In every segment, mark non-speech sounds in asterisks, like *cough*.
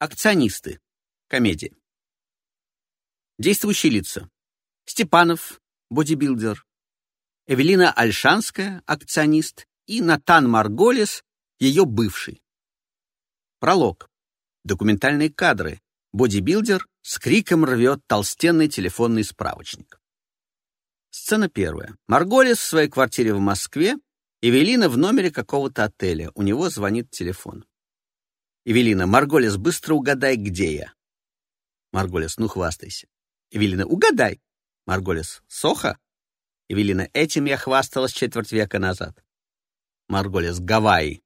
Акционисты. Комедия. Действующие лица. Степанов, бодибилдер. Эвелина Альшанская, акционист. И Натан Марголес, ее бывший. Пролог. Документальные кадры. Бодибилдер с криком рвет толстенный телефонный справочник. Сцена первая. Марголес в своей квартире в Москве, Эвелина в номере какого-то отеля. У него звонит телефон. Эвелина, Марголес, быстро угадай, где я. Марголес, ну хвастайся. Эвелина, угадай. Марголес, Соха? Эвелина, этим я хвасталась четверть века назад. Марголес, Гавайи.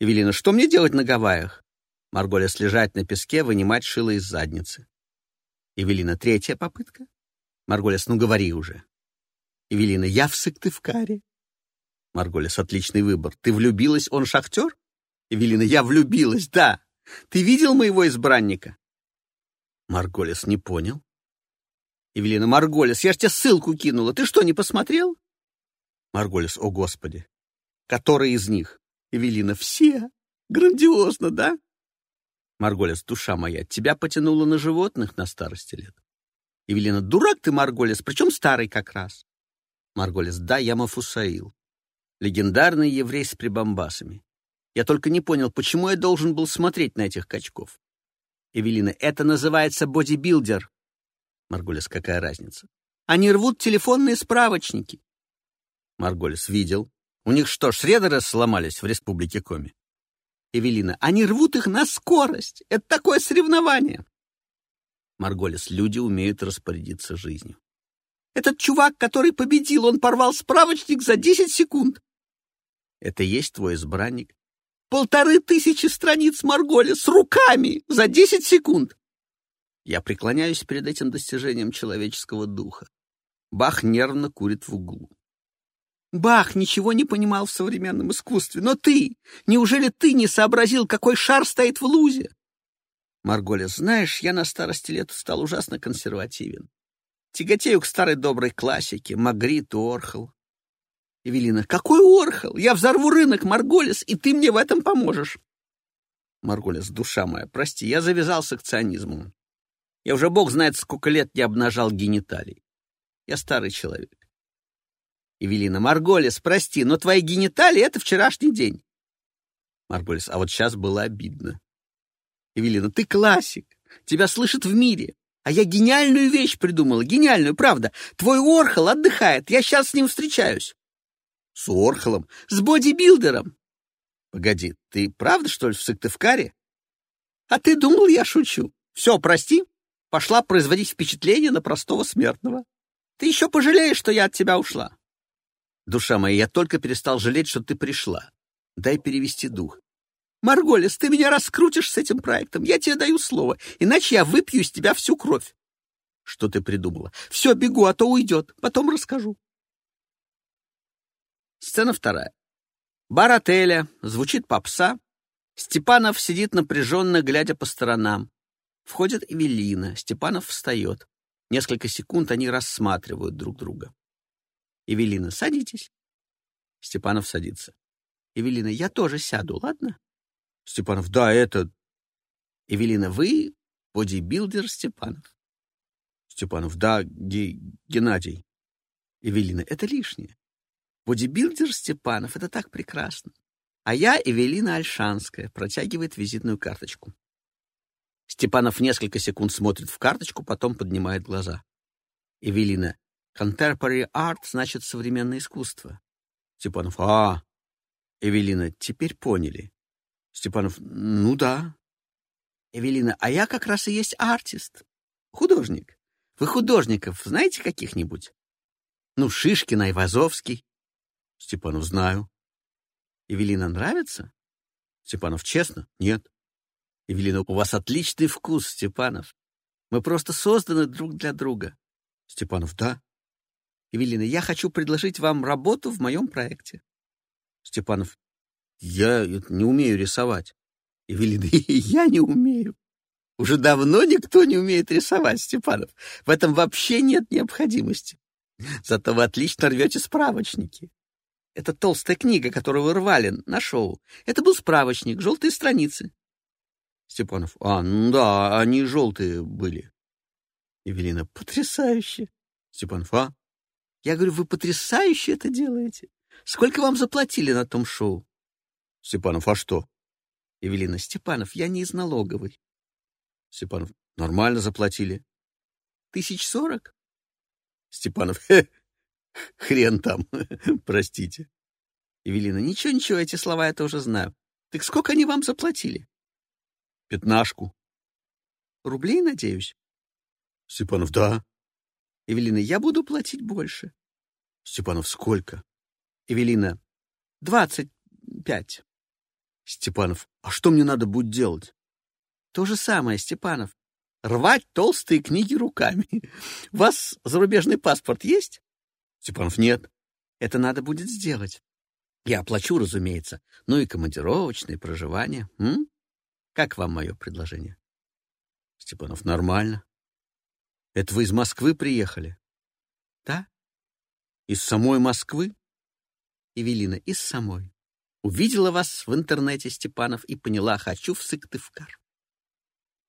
Эвелина, что мне делать на Гавайях? Марголес, лежать на песке, вынимать шило из задницы. Эвелина, третья попытка. Марголес, ну говори уже. Эвелина, я в Сыктывкаре. Марголес, отличный выбор. Ты влюбилась, он шахтер? Эвелина, я влюбилась, да. Ты видел моего избранника? Марголес не понял. Эвелина, Марголес, я ж тебе ссылку кинула. Ты что, не посмотрел? Марголес, о господи. Который из них? Эвелина, все. Грандиозно, да? Марголес, душа моя, тебя потянуло на животных на старости лет. Эвелина, дурак ты, Марголес, причем старый как раз. Марголес, да, я Мафусаил. Легендарный еврей с прибамбасами. Я только не понял, почему я должен был смотреть на этих качков. Эвелина, это называется бодибилдер. Марголис, какая разница? Они рвут телефонные справочники. Марголис, видел. У них что, шредеры сломались в республике Коми? Эвелина, они рвут их на скорость. Это такое соревнование. Марголис, люди умеют распорядиться жизнью. Этот чувак, который победил, он порвал справочник за 10 секунд. Это есть твой избранник? Полторы тысячи страниц Марголи с руками за десять секунд. Я преклоняюсь перед этим достижением человеческого духа. Бах нервно курит в углу. Бах ничего не понимал в современном искусстве, но ты, неужели ты не сообразил, какой шар стоит в лузе? Марголя, знаешь, я на старости лет стал ужасно консервативен. Тяготею к старой доброй классике, Магрит, Орхол. Эвелина. «Какой Орхол? Я взорву рынок, Марголис, и ты мне в этом поможешь». Марголис. «Душа моя, прости, я завязался к ционизму. Я уже бог знает, сколько лет не обнажал гениталий. Я старый человек». Эвелина. «Марголис, прости, но твои гениталии — это вчерашний день». Марголис. «А вот сейчас было обидно». Эвелина. «Ты классик. Тебя слышат в мире. А я гениальную вещь придумала, гениальную, правда. Твой Орхол отдыхает, я сейчас с ним встречаюсь. С Орхолом? С бодибилдером? Погоди, ты правда, что ли, в Сыктывкаре? А ты думал, я шучу? Все, прости. Пошла производить впечатление на простого смертного. Ты еще пожалеешь, что я от тебя ушла. Душа моя, я только перестал жалеть, что ты пришла. Дай перевести дух. Марголис, ты меня раскрутишь с этим проектом. Я тебе даю слово, иначе я выпью из тебя всю кровь. Что ты придумала? Все, бегу, а то уйдет. Потом расскажу. Сцена вторая. Бар отеля, звучит попса. Степанов сидит напряженно, глядя по сторонам. Входит Эвелина. Степанов встает. Несколько секунд они рассматривают друг друга. Эвелина, садитесь. Степанов садится. Эвелина, я тоже сяду, ладно? Степанов, да, это... Эвелина, вы бодибилдер Степанов? Степанов, да, Ге... Геннадий. Эвелина, это лишнее. Бодибилдер Степанов — это так прекрасно. А я Эвелина Альшанская, протягивает визитную карточку. Степанов несколько секунд смотрит в карточку, потом поднимает глаза. Эвелина. Contemporary art значит современное искусство. Степанов. А, Эвелина. Теперь поняли. Степанов. Ну да. Эвелина. А я как раз и есть артист. Художник. Вы художников знаете каких-нибудь? Ну, Шишкин, Айвазовский. Степанов, знаю. Эвелина нравится? Степанов, честно? Нет. Эвелина, у вас отличный вкус, Степанов. Мы просто созданы друг для друга. Степанов, да. Эвелина, я хочу предложить вам работу в моем проекте. Степанов, я не умею рисовать. Эвелина, *laughs* я не умею. Уже давно никто не умеет рисовать, Степанов. В этом вообще нет необходимости. Зато вы отлично рвете справочники. Это толстая книга, которую вы рвали на шоу. Это был справочник, желтые страницы. Степанов. А, ну да, они желтые были. Евелина. Потрясающе. Степанов. А? Я говорю, вы потрясающе это делаете. Сколько вам заплатили на том шоу? Степанов. А что? Евелина. Степанов, я не из налоговой. Степанов. Нормально заплатили. Тысяч сорок? Степанов. Хе, хрен там, *laughs* простите. Евелина. Ничего, ничего, эти слова я тоже знаю. Так сколько они вам заплатили? Пятнашку. Рублей, надеюсь? Степанов. Да. Эвелина. Я буду платить больше. Степанов. Сколько? Эвелина. Двадцать пять. Степанов. А что мне надо будет делать? То же самое, Степанов. Рвать толстые книги руками. *laughs* У вас зарубежный паспорт есть? Степанов. Нет. Это надо будет сделать. Я оплачу, разумеется. Ну и командировочное проживание. М? Как вам мое предложение? Степанов. Нормально. Это вы из Москвы приехали? Да. Из самой Москвы? Эвелина. Из самой. Увидела вас в интернете, Степанов, и поняла, хочу в Сыктывкар.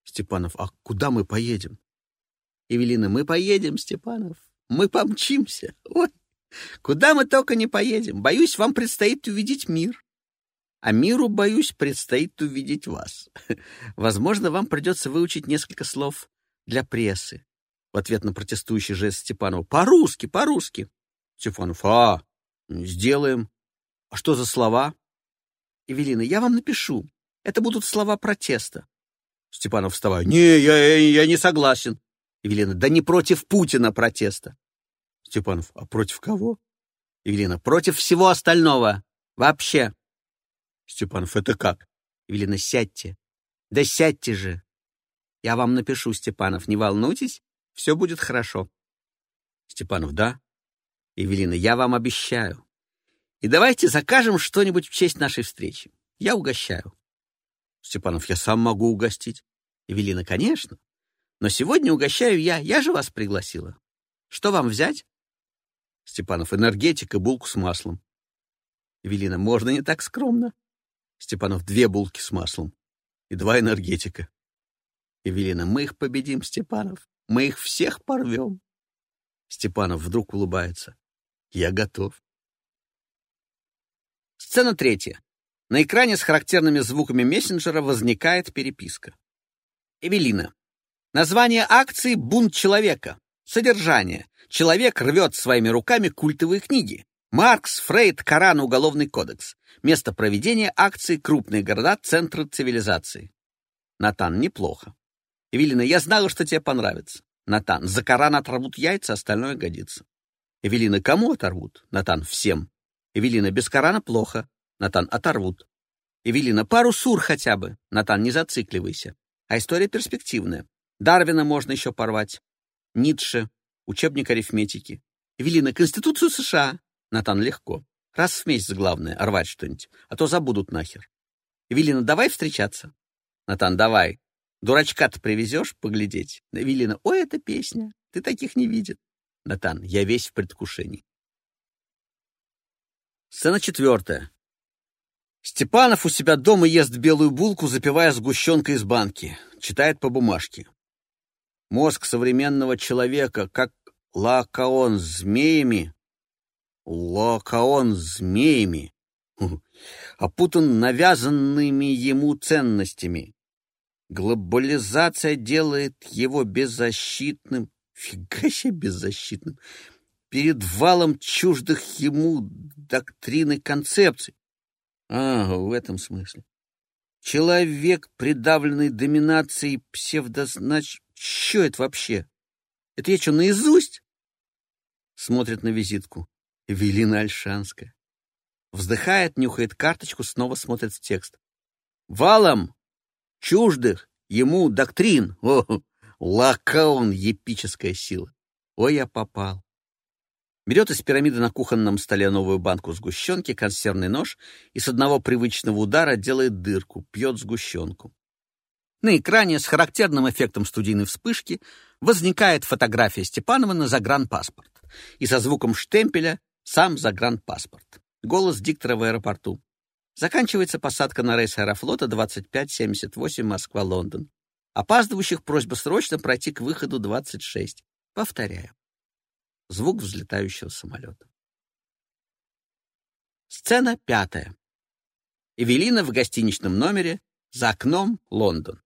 Степанов. А куда мы поедем? Эвелина. Мы поедем, Степанов. Мы помчимся. Ой. Куда мы только не поедем. Боюсь, вам предстоит увидеть мир. А миру, боюсь, предстоит увидеть вас. *laughs* Возможно, вам придется выучить несколько слов для прессы. В ответ на протестующий жест Степанова. По-русски, по-русски. Степанов. А, сделаем. А что за слова? Эвелина, я вам напишу. Это будут слова протеста. Степанов, вставая. Не, я, я не согласен. Евелина, да не против Путина протеста. Степанов, а против кого? Евелина, против всего остального. Вообще. Степанов, это как? Евелина, сядьте. Да сядьте же. Я вам напишу, Степанов, не волнуйтесь, все будет хорошо. Степанов, да? Евелина, я вам обещаю. И давайте закажем что-нибудь в честь нашей встречи. Я угощаю. Степанов, я сам могу угостить. Евелина, конечно. Но сегодня угощаю я, я же вас пригласила. Что вам взять? Степанов, энергетика, булку с маслом. Эвелина, можно не так скромно? Степанов, две булки с маслом и два энергетика. Эвелина, мы их победим, Степанов. Мы их всех порвем. Степанов вдруг улыбается. Я готов. Сцена третья. На экране с характерными звуками мессенджера возникает переписка. Эвелина. Название акции «Бунт человека». Содержание. Человек рвет своими руками культовые книги. Маркс, Фрейд, Коран, Уголовный кодекс. Место проведения акции «Крупные города. Центры цивилизации». Натан, неплохо. Эвелина, я знала, что тебе понравится. Натан, за Коран оторвут яйца, остальное годится. Эвелина, кому оторвут? Натан, всем. Эвелина, без Корана плохо. Натан, оторвут. Эвелина, пару сур хотя бы. Натан, не зацикливайся. А история перспективная. Дарвина можно еще порвать. Ницше, учебник арифметики. Эвелина, Конституцию США. Натан, легко. Раз в месяц главное, рвать что-нибудь, а то забудут нахер. Эвелина, давай встречаться. Натан, давай. Дурачка-то привезешь поглядеть? Эвелина, ой, это песня. Ты таких не видел. Натан, я весь в предвкушении. Сцена четвертая. Степанов у себя дома ест белую булку, запивая сгущенкой из банки. Читает по бумажке. Мозг современного человека, как лакаон с змеями, лакаон с змеями, опутан навязанными ему ценностями. Глобализация делает его беззащитным, фига себе беззащитным, перед валом чуждых ему доктрин и концепций. А, в этом смысле. Человек, придавленный доминацией псевдознач... Что это вообще? Это я что, наизусть? Смотрит на визитку. Велина Альшанская. Вздыхает, нюхает карточку, снова смотрит в текст. Валом чуждых ему доктрин. О, лакаон, епическая сила. Ой, я попал. Берет из пирамиды на кухонном столе новую банку сгущенки, консервный нож и с одного привычного удара делает дырку, пьет сгущенку. На экране с характерным эффектом студийной вспышки возникает фотография Степанова на загранпаспорт. И со звуком штемпеля сам загранпаспорт. Голос диктора в аэропорту. Заканчивается посадка на рейс аэрофлота 2578 Москва-Лондон. Опаздывающих просьба срочно пройти к выходу 26. Повторяю. Звук взлетающего самолета. Сцена пятая. Эвелина в гостиничном номере, за окном Лондон.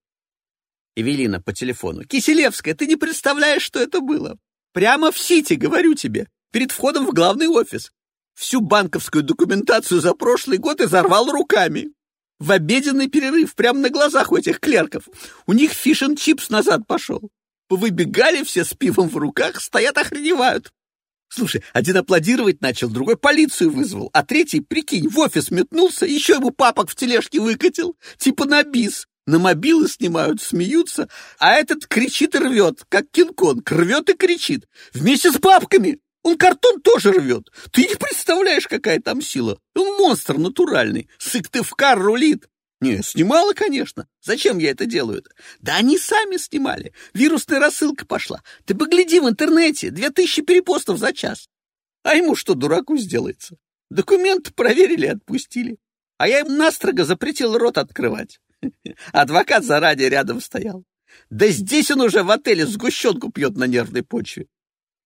Эвелина по телефону. «Киселевская, ты не представляешь, что это было! Прямо в Сити, говорю тебе, перед входом в главный офис. Всю банковскую документацию за прошлый год изорвал руками. В обеденный перерыв, прямо на глазах у этих клерков. У них фиш-н-чипс назад пошел. Выбегали все с пивом в руках, стоят охреневают. Слушай, один аплодировать начал, другой полицию вызвал, а третий, прикинь, в офис метнулся, еще ему папок в тележке выкатил, типа на бис. На мобилы снимают, смеются, а этот кричит и рвет, как Кинг-Конг, рвет и кричит. Вместе с папками. Он картон тоже рвет. Ты не представляешь, какая там сила. Он монстр натуральный. Сыктывкар рулит. Не, снимала, конечно. Зачем я это делаю -то? Да они сами снимали. Вирусная рассылка пошла. Ты погляди в интернете. Две тысячи перепостов за час. А ему что, дураку сделается? Документы проверили и отпустили. А я им настрого запретил рот открывать. Адвокат заранее рядом стоял. Да здесь он уже в отеле сгущенку пьет на нервной почве.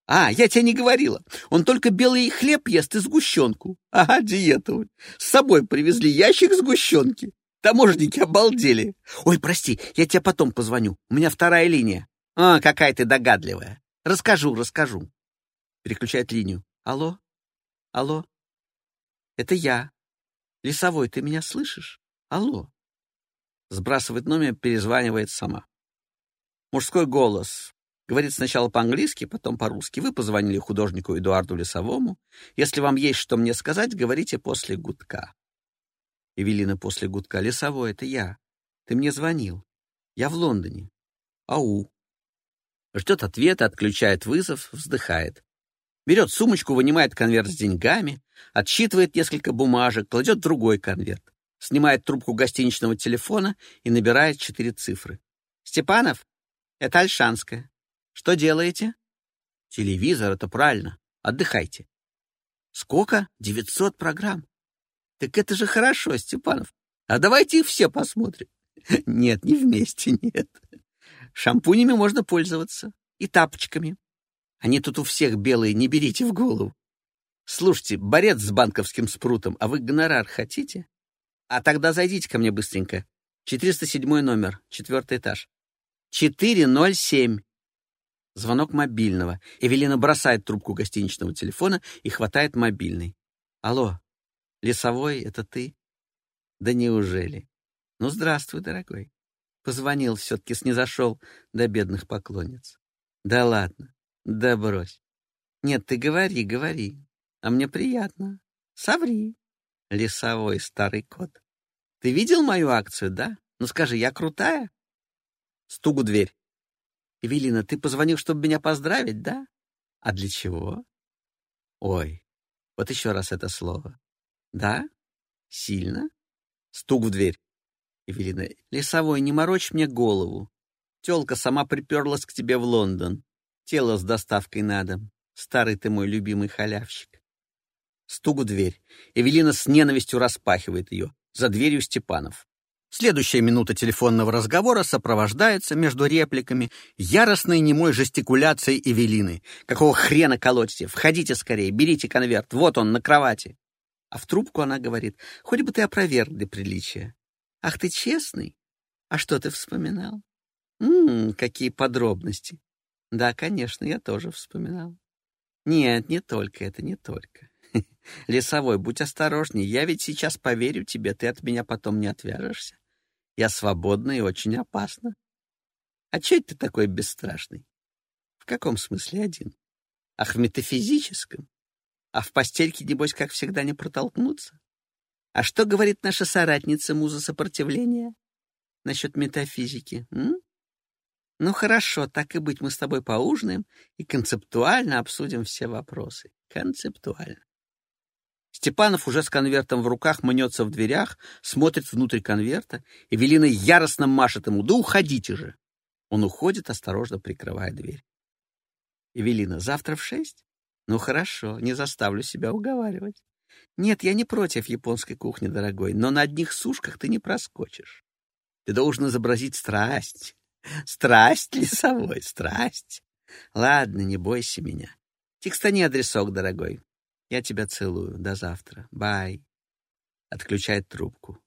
А, я тебе не говорила. Он только белый хлеб ест и сгущенку. Ага, диету. С собой привезли ящик сгущенки. Таможенники обалдели. Ой, прости, я тебе потом позвоню. У меня вторая линия. А, какая ты догадливая. Расскажу, расскажу. Переключает линию. Алло? Алло? Это я. Лесовой, ты меня слышишь? Алло? Сбрасывает номер, перезванивает сама. Мужской голос. Говорит сначала по-английски, потом по-русски. Вы позвонили художнику Эдуарду Лесовому. Если вам есть что мне сказать, говорите после гудка. Эвелина после гудка. Лесовой, это я. Ты мне звонил. Я в Лондоне. Ау. Ждет ответа, отключает вызов, вздыхает. Берет сумочку, вынимает конверт с деньгами, отсчитывает несколько бумажек, кладет другой конверт, снимает трубку гостиничного телефона и набирает четыре цифры. «Степанов? Это Альшанская. Что делаете? Телевизор, это правильно. Отдыхайте. Сколько? Девятьсот программ. Так это же хорошо, Степанов. А давайте их все посмотрим. *laughs* Нет, не вместе, нет. Шампунями можно пользоваться. И тапочками. Они тут у всех белые, не берите в голову. Слушайте, борец с банковским спрутом, а вы гонорар хотите? А тогда зайдите ко мне быстренько. 407 номер, четвертый этаж. 407. Звонок мобильного. Эвелина бросает трубку гостиничного телефона и хватает мобильный. «Алло, лесовой, это ты?» «Да неужели?» «Ну, здравствуй, дорогой». Позвонил, все-таки снизошел до бедных поклонниц. «Да ладно, да брось. Нет, ты говори, говори. А мне приятно. Соври, лесовой старый кот. Ты видел мою акцию, да? Ну скажи, я крутая?» Стук в дверь. Эвелина, ты позвонил, чтобы меня поздравить, да? А для чего? Ой, вот еще раз это слово. Да? Сильно? Стук в дверь. Эвелина, лесовой, не морочь мне голову. Телка сама приперлась к тебе в Лондон. Тело с доставкой на дом. Старый ты мой любимый халявщик. Стук в дверь. Эвелина с ненавистью распахивает ее. За дверью Степанов. Следующая минута телефонного разговора сопровождается между репликами яростной немой жестикуляцией Эвелины. «Какого хрена колотите? Входите скорее, берите конверт, вот он, на кровати!» А в трубку она говорит, «Хоть бы ты опроверг для приличия». «Ах, ты честный? А что ты вспоминал?» «Ммм, какие подробности!» «Да, конечно, я тоже вспоминал». «Нет, не только это, не только. Лесовой, будь осторожней, я ведь сейчас поверю тебе, ты от меня потом не отвяжешься. Я свободна и очень опасна. А че ты такой бесстрашный? В каком смысле один? Ах, в метафизическом? А в постельке, небось, как всегда, не протолкнуться? А что говорит наша соратница муза сопротивления насчет метафизики? М? Ну хорошо, так и быть, мы с тобой поужинаем и концептуально обсудим все вопросы. Концептуально. Степанов уже с конвертом в руках мнется в дверях, смотрит внутрь конверта. Эвелина яростно машет ему. «Да уходите же!» Он уходит, осторожно прикрывая дверь. «Эвелина, завтра в шесть?» «Ну хорошо, не заставлю себя уговаривать. Нет, я не против японской кухни, дорогой, но на одних сушках ты не проскочишь. Ты должен изобразить страсть. Страсть лесовой, страсть. Ладно, не бойся меня. Текстани адресок, дорогой. Я тебя целую. До завтра. Бай. Отключает трубку.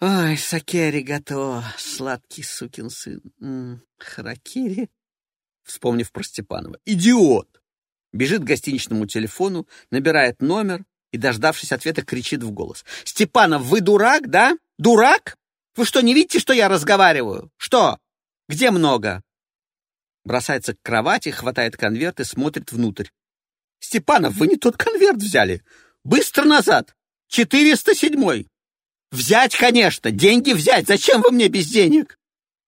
Ой, сакери гато, сладкий сукин сын. М -м, харакири. Вспомнив про Степанова. Идиот! Бежит к гостиничному телефону, набирает номер и, дождавшись ответа, кричит в голос. «Степанов, вы дурак, да? Дурак? Вы что, не видите, что я разговариваю? Что? Где много?» Бросается к кровати, хватает конверт и смотрит внутрь. «Степанов, вы не тот конверт взяли! Быстро назад! 407-й! Взять, конечно! Деньги взять! Зачем вы мне без денег?»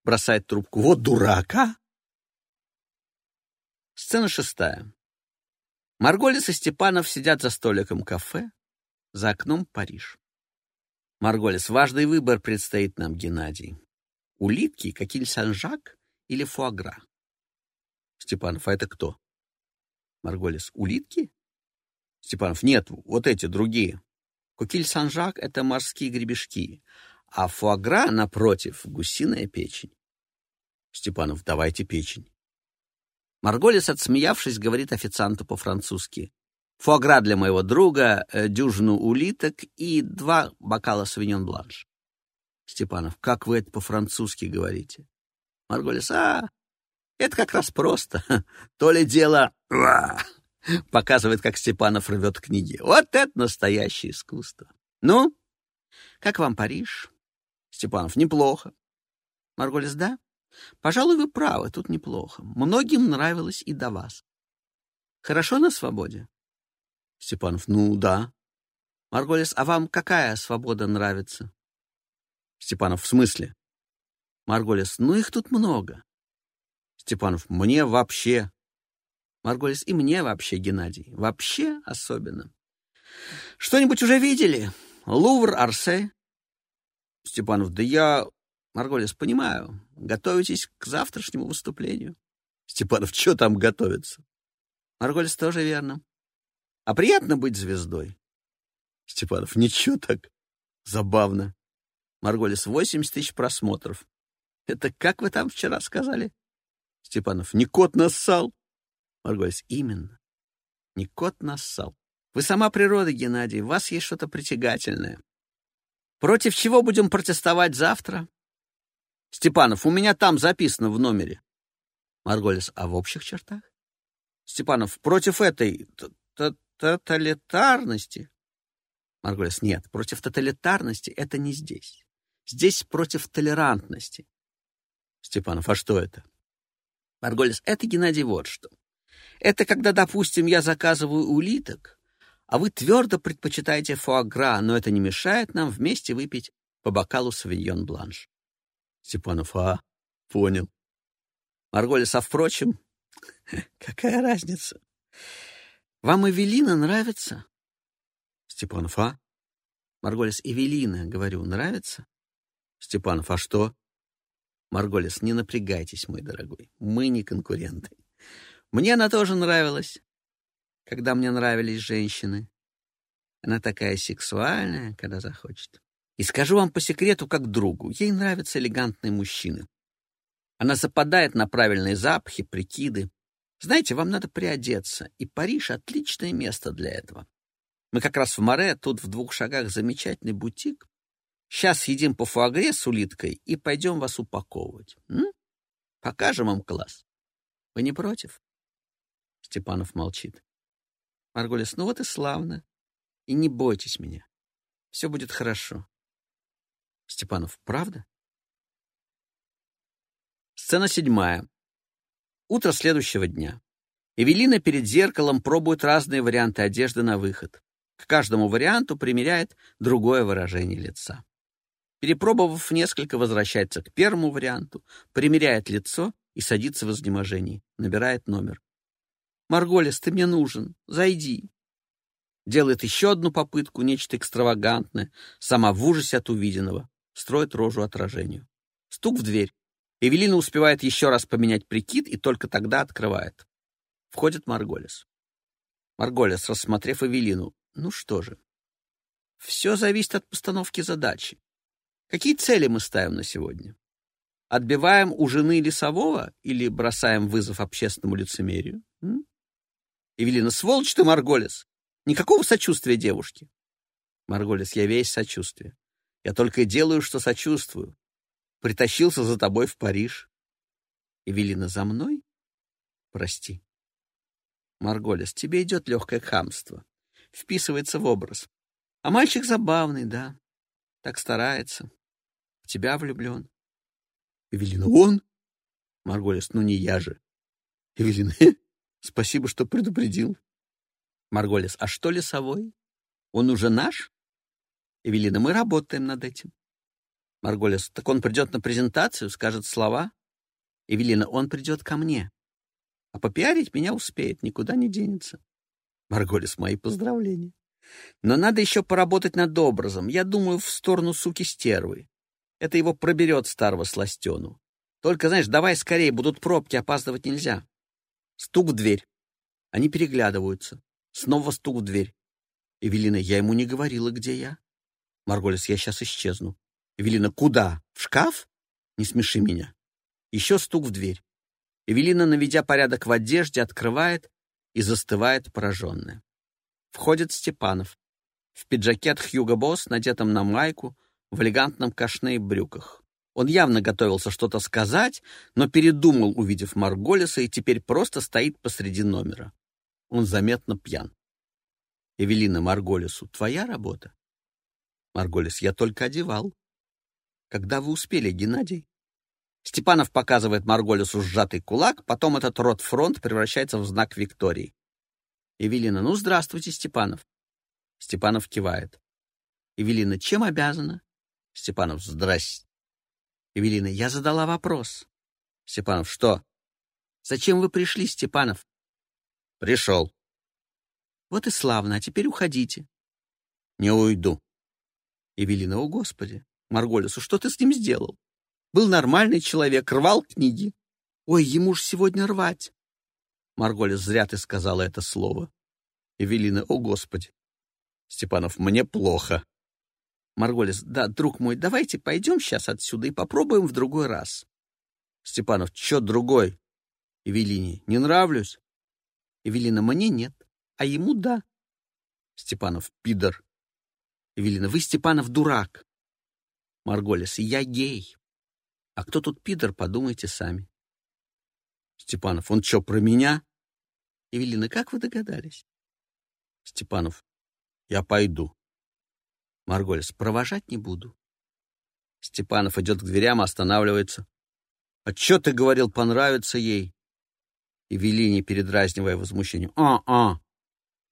Бросает трубку. «Вот дурак, а!» Сцена шестая. Марголис и Степанов сидят за столиком кафе, за окном Париж. Марголис, важный выбор предстоит нам, Геннадий. Улитки, какие Сан-Жак или фуагра? Степанов, а это кто? Марголис, улитки? Степанов, нет, вот эти, другие. Кукиль Сан-Жак — это морские гребешки, а фуагра, напротив, гусиная печень. Степанов, давайте печень. Марголис, отсмеявшись, говорит официанту по-французски. Фуагра для моего друга, э, дюжину улиток и два бокала савиньон бланш. Степанов, как вы это по-французски говорите? Марголис, а, это как раз просто. *laughs* То ли дело... *laughs* Показывает, как Степанов рвет книги. Вот это настоящее искусство. Ну, как вам Париж? Степанов, неплохо. Марголис, да? Пожалуй, вы правы, тут неплохо. Многим нравилось и до вас. Хорошо на свободе? Степанов, ну да. Марголис, а вам какая свобода нравится? Степанов, в смысле? Марголис, ну их тут много. Степанов, мне вообще. Марголис, и мне вообще, Геннадий. Вообще особенно. Что-нибудь уже видели? Лувр, Арсе? Степанов, да я Марголис, понимаю. Готовитесь к завтрашнему выступлению. Степанов, что там готовится? Марголис, тоже верно. А приятно быть звездой. Степанов, ничего так. Забавно. Марголис, 80 тысяч просмотров. Это как вы там вчера сказали? Степанов, не кот нассал. Марголис, именно. Не кот нассал. Вы сама природа, Геннадий, в вас есть что-то притягательное. Против чего будем протестовать завтра? Степанов, у меня там записано в номере. Марголис, а в общих чертах? Степанов, против этой тоталитарности. Марголис, нет, против тоталитарности это не здесь. Здесь против толерантности. Степанов, а что это? Марголис, это, Геннадий, вот что. Это когда, допустим, я заказываю улиток, а вы твердо предпочитаете фуагра, но это не мешает нам вместе выпить по бокалу савиньон бланш. Степанов, а, понял. Марголис, а впрочем, *laughs* какая разница? Вам Эвелина нравится? Степанов, а? Марголис, Эвелина, говорю, нравится? Степанов, а что? Марголис, не напрягайтесь, мой дорогой, мы не конкуренты. Мне она тоже нравилась, когда мне нравились женщины. Она такая сексуальная, когда захочет. И скажу вам по секрету, как другу, ей нравятся элегантные мужчины. Она западает на правильные запахи, прикиды. Знаете, вам надо приодеться, и Париж — отличное место для этого. Мы как раз в Море, тут в двух шагах замечательный бутик. Сейчас едим по фуагре с улиткой и пойдем вас упаковывать. М? Покажем вам класс. Вы не против? Степанов молчит. Марголис, ну вот и славно. И не бойтесь меня. Все будет хорошо. Степанов, правда? Сцена седьмая. Утро следующего дня. Эвелина перед зеркалом пробует разные варианты одежды на выход. К каждому варианту примеряет другое выражение лица. Перепробовав несколько, возвращается к первому варианту, примеряет лицо и садится в изнеможении. Набирает номер. «Марголис, ты мне нужен. Зайди». Делает еще одну попытку, нечто экстравагантное, сама в ужасе от увиденного строит рожу отражению. Стук в дверь. Эвелина успевает еще раз поменять прикид и только тогда открывает. Входит Марголис. Марголис, рассмотрев Эвелину. Ну что же, все зависит от постановки задачи. Какие цели мы ставим на сегодня? Отбиваем у жены лесового или бросаем вызов общественному лицемерию? М? Эвелина, сволочь ты, Марголис! Никакого сочувствия девушке. Марголис, я весь сочувствие. Я только делаю, что сочувствую. Притащился за тобой в Париж. Эвелина, за мной? Прости. Марголис, тебе идет легкое хамство. Вписывается в образ. А мальчик забавный, да. Так старается. Тебя влюблен. Эвелина, он? Марголис, ну не я же. Эвелина, спасибо, что предупредил. Марголис, а что лесовой? Он уже наш? Эвелина, мы работаем над этим. Марголис, так он придет на презентацию, скажет слова. Эвелина, он придет ко мне. А попиарить меня успеет, никуда не денется. Марголис, мои поздравления. Но надо еще поработать над образом. Я думаю, в сторону суки-стервы. Это его проберет старого сластену. Только, знаешь, давай скорее, будут пробки, опаздывать нельзя. Стук в дверь. Они переглядываются. Снова стук в дверь. Эвелина, я ему не говорила, где я. Марголис, я сейчас исчезну. Эвелина, куда? В шкаф? Не смеши меня. Еще стук в дверь. Эвелина, наведя порядок в одежде, открывает и застывает пораженная. Входит Степанов. В пиджаке от Хьюго Босс, надетом на майку, в элегантном кашне и брюках. Он явно готовился что-то сказать, но передумал, увидев Марголиса, и теперь просто стоит посреди номера. Он заметно пьян. Эвелина Марголису, твоя работа? Марголис, я только одевал. Когда вы успели, Геннадий? Степанов показывает Марголису сжатый кулак, потом этот рот-фронт превращается в знак Виктории. Эвелина, ну, здравствуйте, Степанов. Степанов кивает. Эвелина, чем обязана? Степанов, здрасте. Эвелина, я задала вопрос. Степанов, что? Зачем вы пришли, Степанов? Пришел. Вот и славно, а теперь уходите. Не уйду. Эвелина, о господи, Марголису, что ты с ним сделал? Был нормальный человек, рвал книги. Ой, ему ж сегодня рвать. Марголис, зря ты сказала это слово. Эвелина, о господи. Степанов, мне плохо. Марголис, да, друг мой, давайте пойдем сейчас отсюда и попробуем в другой раз. Степанов, чё другой? Эвелине, не нравлюсь? Эвелина, мне нет, а ему да. Степанов, пидор. Эвелина, вы, Степанов, дурак. Марголис, я гей. А кто тут пидор, подумайте сами. Степанов, он что, про меня? Эвелина, как вы догадались? Степанов, я пойду. Марголис, провожать не буду. Степанов идет к дверям, останавливается. А что ты говорил, понравится ей? Эвелине, передразнивая возмущение. «А-а!»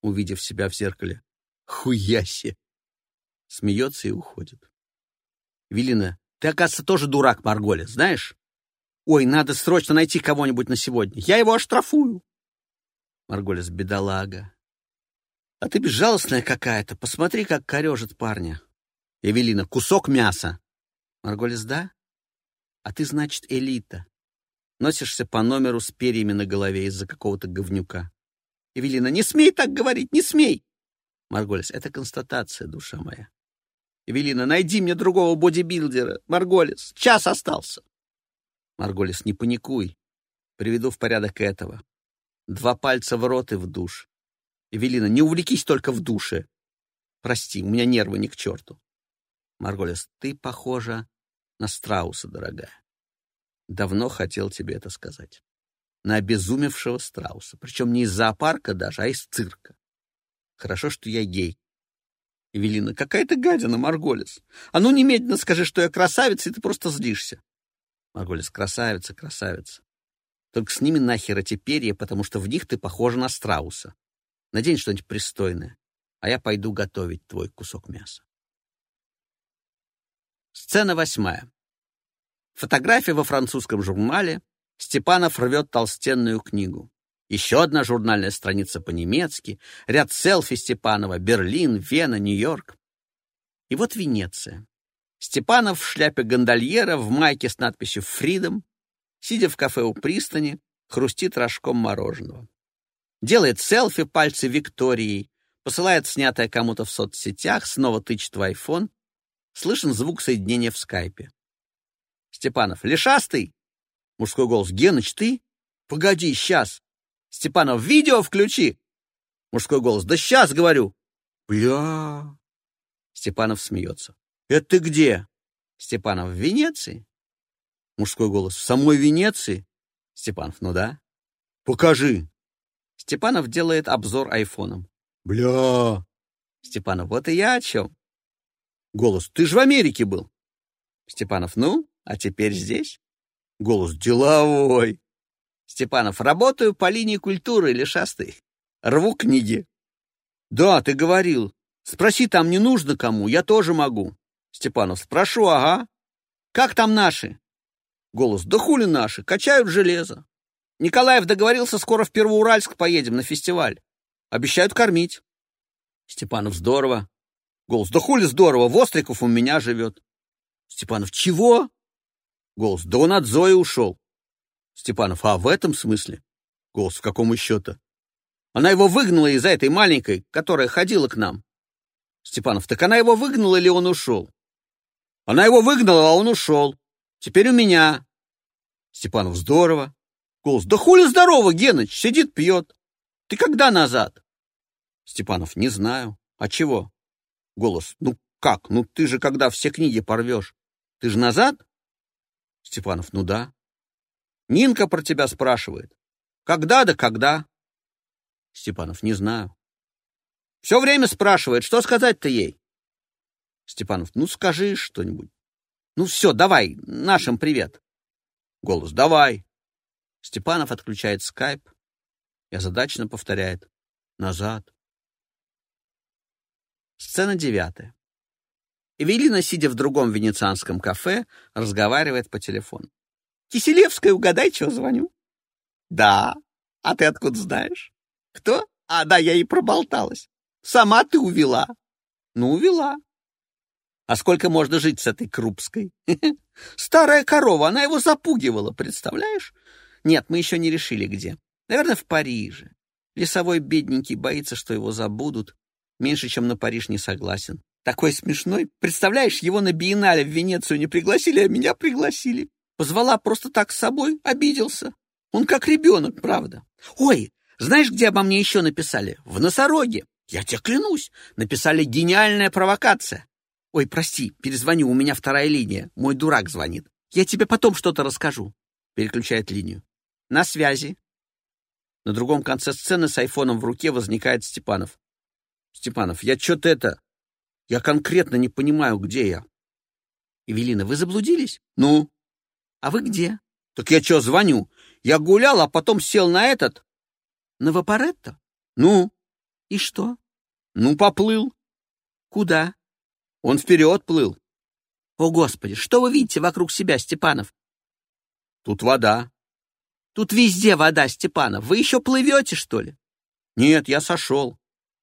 Увидев себя в зеркале. «Хуяси!» Смеется и уходит. Эвелина, ты, оказывается, тоже дурак, Марголи, знаешь? Ой, надо срочно найти кого-нибудь на сегодня. Я его оштрафую. Марголис, бедолага. А ты безжалостная какая-то. Посмотри, как корежит парня. Эвелина, кусок мяса. Марголис, да? А ты, значит, элита. Носишься по номеру с перьями на голове из-за какого-то говнюка. Эвелина, не смей так говорить, не смей! Марголис, это констатация, душа моя. Эвелина, найди мне другого бодибилдера. Марголис, час остался. Марголис, не паникуй. Приведу в порядок этого. Два пальца в рот и в душ. Эвелина, не увлекись только в душе. Прости, у меня нервы не к черту. Марголис, ты похожа на страуса, дорогая. Давно хотел тебе это сказать. На обезумевшего страуса. Причем не из зоопарка даже, а из цирка. Хорошо, что я гей. Эвелина, какая ты гадина, Марголис. А ну немедленно скажи, что я красавица, и ты просто злишься. Марголис, красавица, красавица. Только сними нахер эти перья, потому что в них ты похожа на страуса. Надень что-нибудь пристойное, а я пойду готовить твой кусок мяса. Сцена восьмая. Фотография во французском журнале. Степанов рвет толстенную книгу. Еще одна журнальная страница по-немецки. Ряд селфи Степанова. Берлин, Вена, Нью-Йорк. И вот Венеция. Степанов в шляпе гондольера, в майке с надписью «Фридом», сидя в кафе у пристани, хрустит рожком мороженого. Делает селфи пальцы Викторией, по посылает снятое кому-то в соцсетях, снова тычет в айфон. Слышен звук соединения в скайпе. Степанов. Лешастый? Мужской голос. Геныч, ты? Погоди, сейчас. Степанов. Видео включи. Мужской голос. Да сейчас, говорю. Бля. Степанов смеется. Это ты где? Степанов. В Венеции. Мужской голос. В самой Венеции? Степанов. Ну да. Покажи. Степанов делает обзор айфоном. Бля. Степанов. Вот и я о чем. Голос. Ты же в Америке был. Степанов. Ну, а теперь здесь. Голос. Деловой. Степанов. Работаю по линии культуры, лишастый. Рву книги. Да, ты говорил. Спроси, там не нужно кому, я тоже могу. Степанов. Спрошу, ага. Как там наши? Голос. Да хули наши, качают железо. Николаев договорился, скоро в Первоуральск поедем на фестиваль. Обещают кормить. Степанов. Здорово. Голос. Да хули здорово, Востриков у меня живет. Степанов. Чего? Голос. Да он от Зои ушел. Степанов. А в этом смысле? Голос. В каком еще-то? Она его выгнала из-за этой маленькой, которая ходила к нам. Степанов. Так она его выгнала или он ушел? Она его выгнала, а он ушел. Теперь у меня. Степанов. Здорово. Голос. Да хули здорово, Геныч, сидит, пьет. Ты когда назад? Степанов. Не знаю. А чего? Голос. Ну как? Ну ты же когда все книги порвешь. Ты же назад? Степанов. Ну да. Нинка про тебя спрашивает. Когда да когда? Степанов. Не знаю. Все время спрашивает, что сказать-то ей? Степанов. Ну скажи что-нибудь. Ну все, давай, нашим привет. Голос. Давай. Степанов отключает скайп и озадаченно повторяет. Назад. Сцена девятая. Эвелина, сидя в другом венецианском кафе, разговаривает по телефону. «Киселевская, угадай, чего звоню?» «Да. А ты откуда знаешь?» «Кто? А, да, я и проболталась. Сама ты увела». «Ну, увела. А сколько можно жить с этой Крупской? *laughs* Старая корова, она его запугивала, представляешь? Нет, мы еще не решили, где. Наверное, в Париже. Лесовой бедненький боится, что его забудут. Меньше, чем на Париж, не согласен. Такой смешной. Представляешь, его на биеннале в Венецию не пригласили, а меня пригласили. Позвала просто так с собой, обиделся. Он как ребенок, правда. Ой, знаешь, где обо мне еще написали? В носороге. Я тебе клянусь. Написали «гениальная провокация». Ой, прости, перезвоню, у меня вторая линия. Мой дурак звонит. Я тебе потом что-то расскажу. Переключает линию. На связи. На другом конце сцены с айфоном в руке возникает Степанов. Степанов, я что-то это... Я конкретно не понимаю, где я. Эвелина, вы заблудились? Ну? А вы где? Так я что, звоню? Я гулял, а потом сел на этот... На Вапоретто? Ну? И что? Ну, поплыл. Куда? Он вперед плыл. О, Господи, что вы видите вокруг себя, Степанов? Тут вода. Тут везде вода, Степанов. Вы еще плывете, что ли? Нет, я сошел.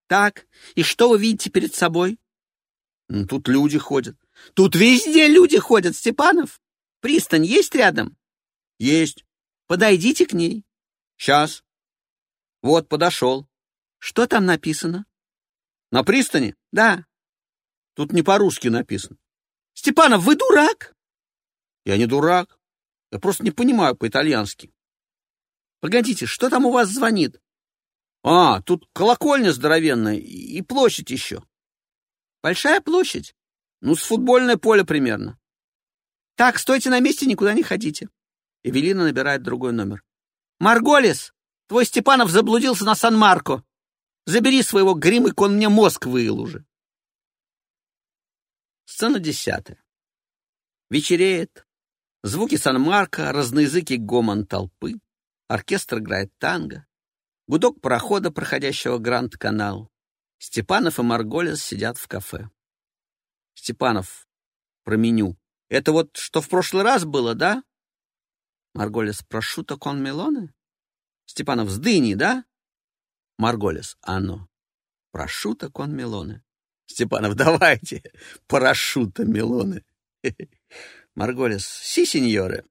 Так, и что вы видите перед собой? Ну, тут люди ходят. Тут везде люди ходят, Степанов. Пристань есть рядом? Есть. Подойдите к ней. Сейчас. Вот, подошел. Что там написано? На пристани? Да. Тут не по-русски написано. Степанов, вы дурак? Я не дурак. Я просто не понимаю по-итальянски. Погодите, что там у вас звонит? А, тут колокольня здоровенная и площадь еще. Большая площадь? Ну, с футбольное поле примерно. Так, стойте на месте, никуда не ходите. Эвелина набирает другой номер. Марголис, твой Степанов заблудился на Сан-Марко. Забери своего гримыка, он мне мозг выил уже. Сцена десятая. Вечереет. Звуки Сан-Марко, разноязыкий гомон толпы. Оркестр играет танго. Гудок парохода, проходящего Гранд-канал. Степанов и Марголес сидят в кафе. Степанов про меню. Это вот что в прошлый раз было, да? Марголес, прошута кон мелоне? Степанов, с дыни, да? Марголес, оно. Прошута кон мелоне. Степанов, давайте, *laughs* парашюта мелоны. *laughs* Марголес, си, сеньоре.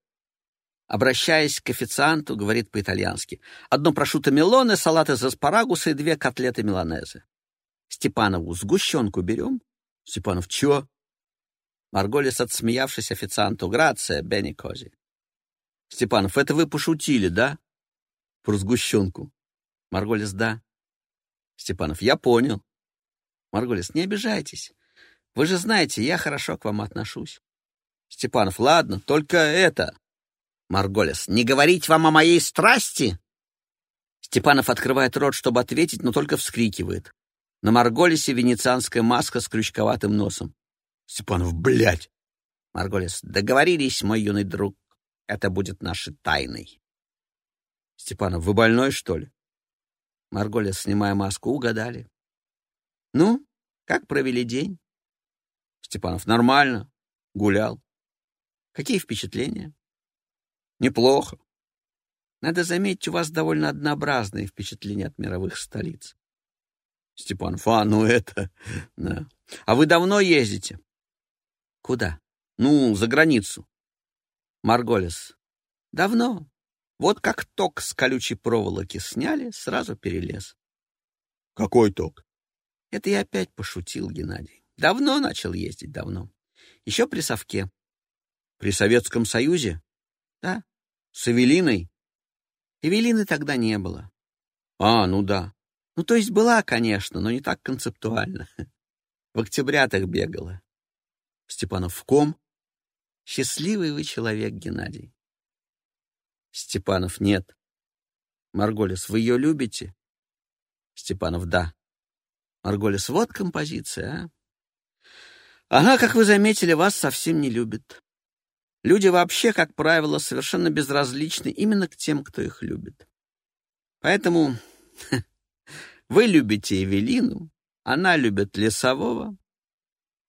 Обращаясь к официанту, говорит по-итальянски. Одно прошуто мелоне, салат из аспарагуса и две котлеты меланезы. Степанову сгущенку берем? Степанов, чё? Марголис, отсмеявшись официанту, грация, Бенни Кози. Степанов, это вы пошутили, да? Про сгущенку. Марголис, да. Степанов, я понял. Марголис, не обижайтесь. Вы же знаете, я хорошо к вам отношусь. Степанов, ладно, только это... Марголис, не говорить вам о моей страсти? Степанов открывает рот, чтобы ответить, но только вскрикивает. На Марголисе венецианская маска с крючковатым носом. Степанов, блядь! Марголис, договорились, мой юный друг. Это будет нашей тайной. Степанов, вы больной, что ли? Марголис, снимая маску, угадали. Ну, как провели день? Степанов, нормально. Гулял. Какие впечатления? Неплохо. Надо заметить, у вас довольно однообразные впечатления от мировых столиц. Степанов, а, ну это... *laughs* Да. А вы давно ездите? Куда? Ну, за границу. Марголис. Давно. Вот как ток с колючей проволоки сняли, сразу перелез. Какой ток? Это я опять пошутил, Геннадий. Давно начал ездить, давно. Еще при совке. При Советском Союзе? Да. С Эвелиной? Эвелины тогда не было. А, ну да. Ну, то есть была, конечно, но не так концептуально. *laughs* В октябрятах бегала. Степанов в ком? Счастливый вы человек, Геннадий. Степанов нет. Марголис, вы ее любите? Степанов, да. Марголис, вот композиция, а? Ага, как вы заметили, вас совсем не любит. Люди вообще, как правило, совершенно безразличны именно к тем, кто их любит. Поэтому *laughs* вы любите Эвелину, она любит Лесового,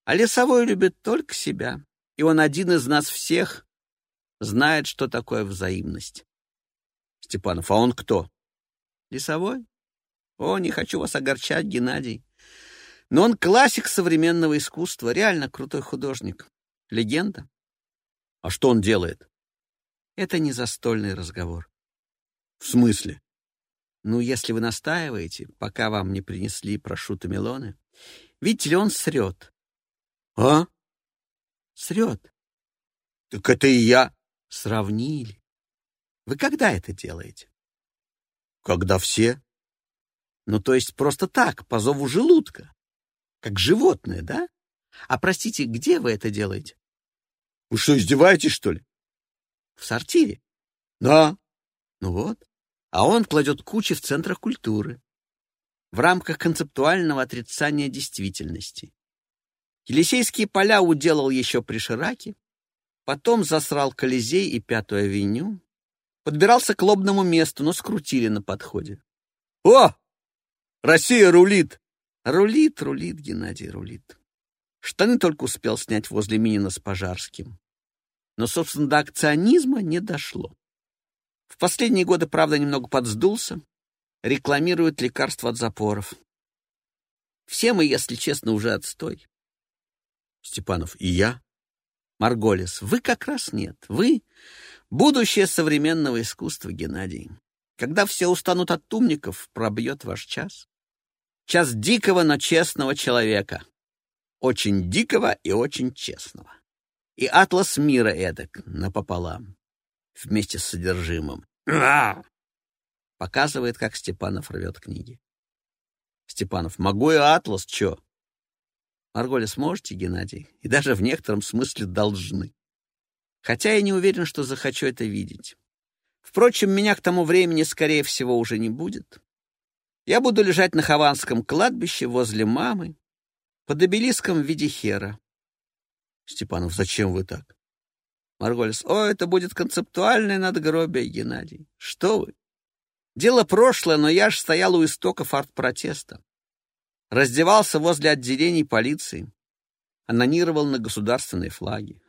а Лесовой любит только себя, и он один из нас всех знает, что такое взаимность. Степанов, а он кто? Лесовой? О, не хочу вас огорчать, Геннадий. Но он классик современного искусства, реально крутой художник. Легенда. А что он делает? Это не застольный разговор. В смысле? Ну, если вы настаиваете, пока вам не принесли прошуто мелоны. Видите ли, он срет. А? Срет. Так это и я. Сравнили. Вы когда это делаете? Когда все. Ну, то есть просто так, по зову желудка. Как животное, да? А простите, где вы это делаете? Вы что, издеваетесь, что ли? В сортире. Да. Ну вот. А он кладет кучи в центрах культуры. В рамках концептуального отрицания действительности. Елисейские поля уделал еще при Шираке, потом засрал Колизей и Пятую авеню, подбирался к лобному месту, но скрутили на подходе. О! Россия рулит! Рулит, рулит, Геннадий, рулит. Штаны только успел снять возле Минина с Пожарским. Но, собственно, до акционизма не дошло. В последние годы, правда, немного подсдулся. Рекламирует лекарства от запоров. Все мы, если честно, уже отстой. Степанов, и я? Марголис, вы как раз нет. Вы — будущее современного искусства, Геннадий. Когда все устанут от умников, пробьет ваш час. Час дикого, но честного человека. Очень дикого и очень честного. И атлас мира эдак напополам, вместе с содержимым. Показывает, как Степанов рвет книги. Степанов, могу и атлас, чё? Марголя, сможете, Геннадий? И даже в некотором смысле должны. Хотя я не уверен, что захочу это видеть. Впрочем, меня к тому времени, скорее всего, уже не будет. Я буду лежать на Хованском кладбище возле мамы, под обелиском в виде хера. Степанов, зачем вы так? Марголис, о, это будет концептуальное надгробие, Геннадий. Что вы? Дело прошлое, но я ж стоял у истоков арт-протеста. Раздевался возле отделений полиции. Анонировал на государственные флаги.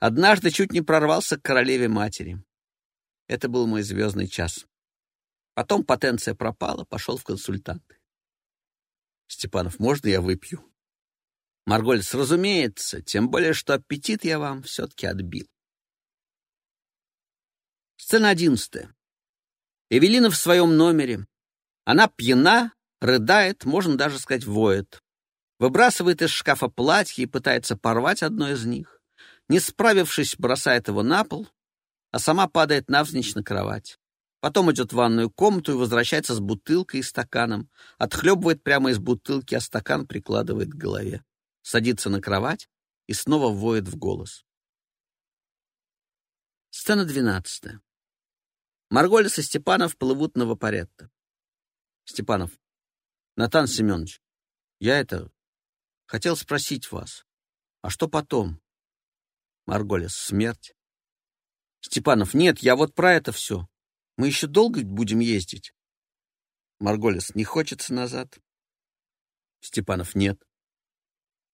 Однажды чуть не прорвался к королеве-матери. Это был мой звездный час. Потом потенция пропала, пошел в консультанты. Степанов, можно я выпью? Маргольц, разумеется, тем более, что аппетит я вам все-таки отбил. Сцена одиннадцатая. Эвелина в своем номере. Она пьяна, Рыдает, можно даже сказать, воет. Выбрасывает из шкафа платье и пытается порвать одно из них. Не справившись, бросает его на пол, а сама падает навзничь на кровать. Потом идет в ванную комнату и возвращается с бутылкой и стаканом. Отхлебывает прямо из бутылки, а стакан прикладывает к голове. Садится на кровать и снова воет в голос. Сцена двенадцатая. Марголис и Степанов плывут на Вапоретто. Степанов. Натан Семенович, я это... Хотел спросить вас. А что потом? Марголис. Смерть. Степанов. Нет, я вот про это все. Мы еще долго будем ездить? Марголис. Не хочется назад? Степанов. Нет.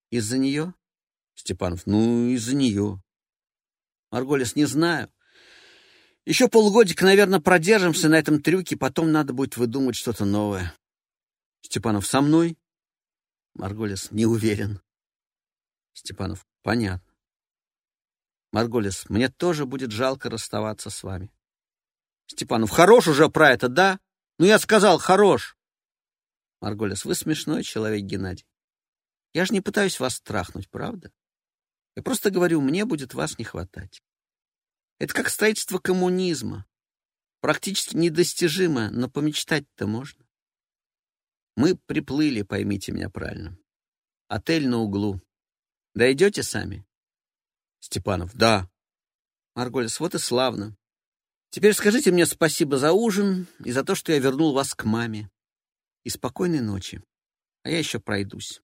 Из-за нее? Степанов. Ну, из-за нее. Марголис. Не знаю. Еще полгодика, наверное, продержимся на этом трюке, потом надо будет выдумать что-то новое. Степанов, со мной? Марголис, не уверен. Степанов, понятно. Марголис, мне тоже будет жалко расставаться с вами. Степанов, хорош уже про это, да? Ну, я сказал, хорош. Марголис, вы смешной человек, Геннадий. Я же не пытаюсь вас страхнуть, правда? Я просто говорю, мне будет вас не хватать. Это как строительство коммунизма. Практически недостижимо, но помечтать-то можно. Мы приплыли, поймите меня правильно. Отель на углу. Дойдете сами? Степанов, да. Марголис, вот и славно. Теперь скажите мне спасибо за ужин и за то, что я вернул вас к маме. И спокойной ночи. А я еще пройдусь.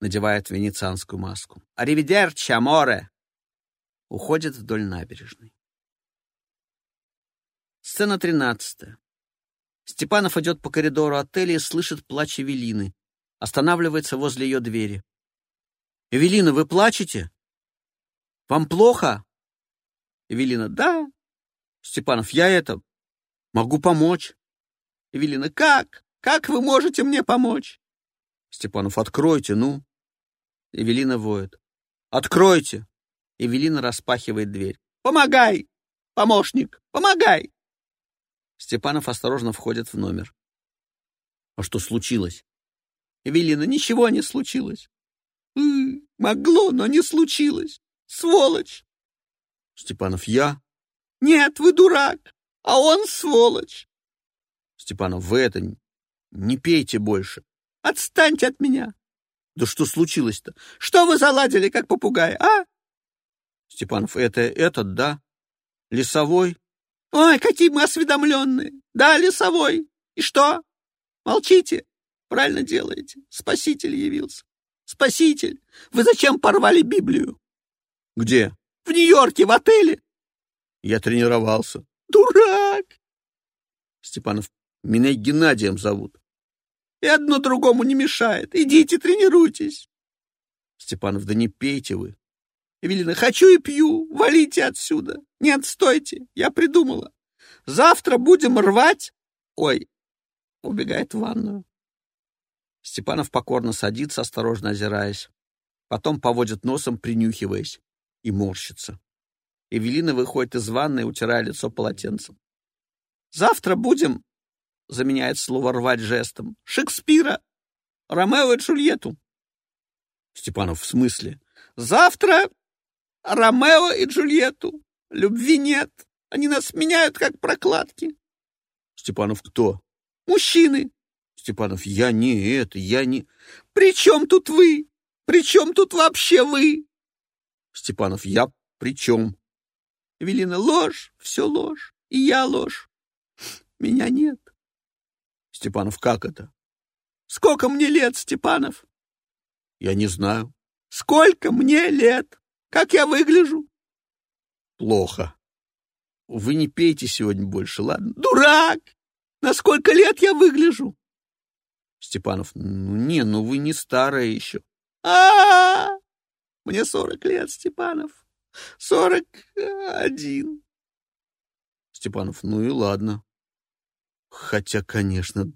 Надевает венецианскую маску. Аривидерчи, аморе! Уходит вдоль набережной. Сцена тринадцатая. Степанов идет по коридору отеля и слышит плач Эвелины. Останавливается возле ее двери. «Эвелина, вы плачете? Вам плохо?» Эвелина, «Да». Степанов, «Я это... Могу помочь». Эвелина, «Как? Как вы можете мне помочь?» Степанов, «Откройте, ну». Эвелина воет. «Откройте!» Эвелина распахивает дверь. «Помогай! Помощник, помогай!» Степанов осторожно входит в номер. А что случилось? Эвелина, ничего не случилось. могло, но не случилось. Сволочь! Степанов, я? Нет, вы дурак, а он сволочь. Степанов, вы это, не пейте больше. Отстаньте от меня. Да что случилось-то? Что вы заладили, как попугай, а? Степанов, это этот, да? Лесовой? Ой, какие мы осведомленные! Да, лесовой! И что? Молчите! Правильно делаете. Спаситель явился. Спаситель! Вы зачем порвали Библию? Где? В Нью-Йорке, в отеле. Я тренировался. Дурак! Степанов, меня Геннадием зовут. И одно другому не мешает. Идите, тренируйтесь. Степанов, да не пейте вы. Эвелина, хочу и пью, валите отсюда. Нет, стойте, я придумала. Завтра будем рвать... Ой, убегает в ванную. Степанов покорно садится, осторожно озираясь. Потом поводит носом, принюхиваясь, и морщится. Эвелина выходит из ванной, утирая лицо полотенцем. «Завтра будем...» — заменяет слово «рвать» жестом. «Шекспира! Ромео и Джульетту!» Степанов, в смысле? «Завтра Ромео и Джульетту. Любви нет. Они нас меняют, как прокладки. Степанов, кто? Мужчины. Степанов, я не это, я не... При чем тут вы? При чем тут вообще вы? Степанов, я при чем? Эвелина, ложь, все ложь. И я ложь. Меня нет. Степанов, как это? Сколько мне лет, Степанов? Я не знаю. Сколько мне лет? Как я выгляжу? Плохо. Вы не пейте сегодня больше, ладно? Дурак! На сколько лет я выгляжу? Степанов, ну не, ну вы не старая еще. А, -а, -а! Мне сорок лет, Степанов. Сорок один. Степанов, ну и ладно. Хотя, конечно.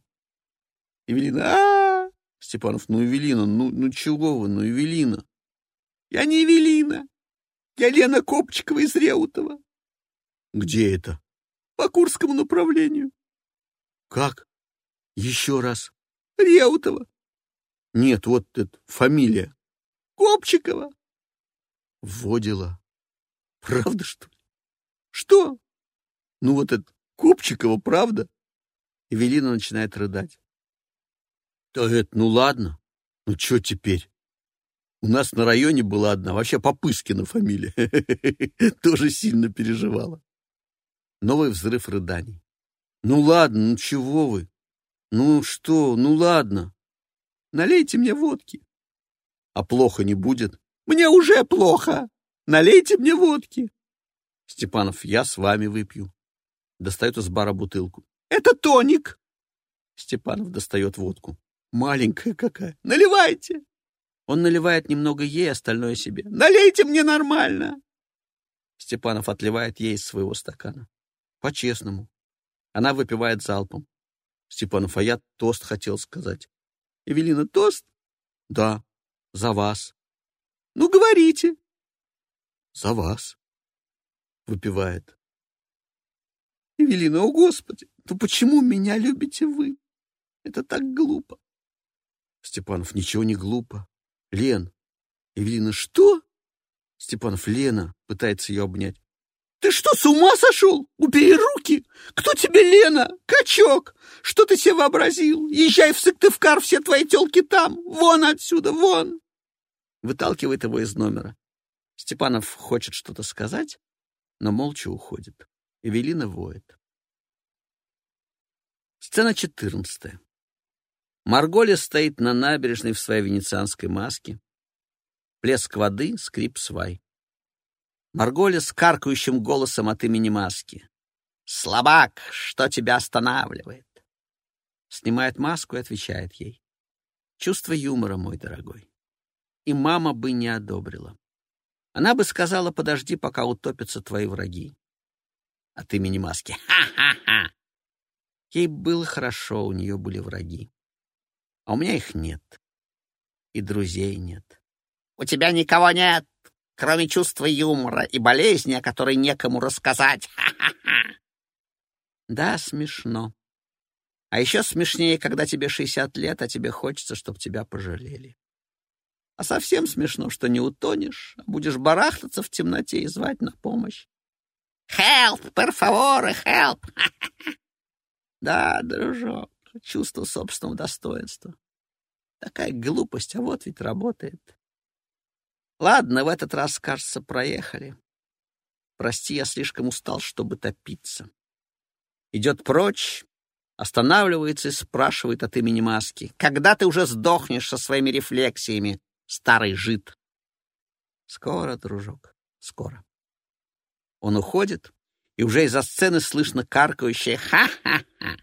Эвелина, а, -а, -а! Степанов, ну Эвелина, ну, ну чего вы, ну Эвелина. Я не Эвелина. Я Лена Копчикова из Реутова. Где это? По Курскому направлению. Как? Еще раз. Реутова. Нет, вот это фамилия. Копчикова. Вводила. Правда, что ли? Что? Ну вот это Копчикова, правда? Эвелина начинает рыдать. Да это, ну ладно. Ну что теперь? У нас на районе была одна, вообще Попыскина фамилия. *laughs* Тоже сильно переживала. Новый взрыв рыданий. Ну ладно, ну чего вы? Ну что, ну ладно. Налейте мне водки. А плохо не будет? Мне уже плохо. Налейте мне водки. Степанов, я с вами выпью. Достает из бара бутылку. Это тоник. Степанов достает водку. Маленькая какая. Наливайте. Он наливает немного ей, остальное себе. Налейте мне нормально. Степанов отливает ей из своего стакана. По-честному. Она выпивает залпом. Степанов, а я тост хотел сказать. Эвелина, тост? Да, за вас. Ну, говорите. За вас. Выпивает. Эвелина, о господи, то почему меня любите вы? Это так глупо. Степанов, ничего не глупо. Лен. Эвелина, что? Степанов, Лена, пытается ее обнять. Ты что, с ума сошел? Убери руки! Кто тебе Лена? Качок! Что ты себе вообразил? Езжай в Сыктывкар, все твои телки там! Вон отсюда, вон! Выталкивает его из номера. Степанов хочет что-то сказать, но молча уходит. Эвелина воет. Сцена четырнадцатая. Марголя стоит на набережной в своей венецианской маске. Плеск воды, скрип свай. Марголя с каркающим голосом от имени маски. «Слабак, что тебя останавливает?» Снимает маску и отвечает ей. «Чувство юмора, мой дорогой. И мама бы не одобрила. Она бы сказала, подожди, пока утопятся твои враги. От имени маски. Ха-ха-ха! Ей было хорошо, у нее были враги. А у меня их нет. И друзей нет. «У тебя никого нет!» кроме чувства юмора и болезни, о которой некому рассказать. Ха-ха-ха. Да, смешно. А еще смешнее, когда тебе 60 лет, а тебе хочется, чтобы тебя пожалели. А совсем смешно, что не утонешь, а будешь барахтаться в темноте и звать на помощь. «Help, per favore, help!» Да, дружок, чувство собственного достоинства. Такая глупость, а вот ведь работает. Ладно, в этот раз, кажется, проехали. Прости, я слишком устал, чтобы топиться. Идет прочь, останавливается и спрашивает от имени маски. Когда ты уже сдохнешь со своими рефлексиями, старый жид? Скоро, дружок, скоро. Он уходит, и уже из-за сцены слышно каркающее «Ха-ха-ха!».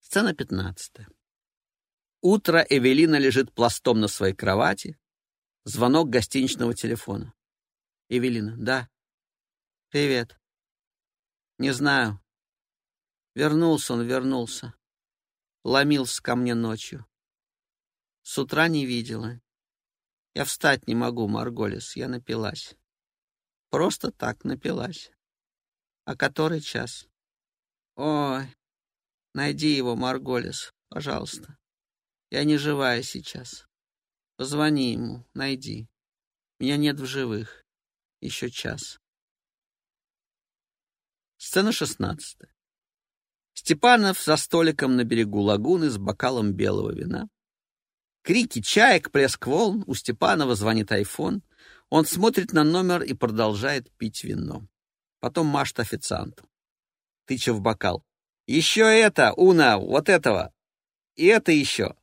Сцена пятнадцатая. Утро Эвелина лежит пластом на своей кровати. Звонок гостиничного телефона. Эвелина. Да. Привет. Не знаю. Вернулся он, вернулся. Ломился ко мне ночью. С утра не видела. Я встать не могу, Марголис. Я напилась. Просто так напилась. А который час? Ой, найди его, Марголис, пожалуйста. Я не живая сейчас. Позвони ему, найди. Меня нет в живых. Еще час. Сцена шестнадцатая. Степанов за столиком на берегу лагуны с бокалом белого вина. Крики чаек, плеск волн. У Степанова звонит айфон. Он смотрит на номер и продолжает пить вино. Потом машет официанту. Тыча в бокал. «Еще это, Уна, вот этого! И это еще!»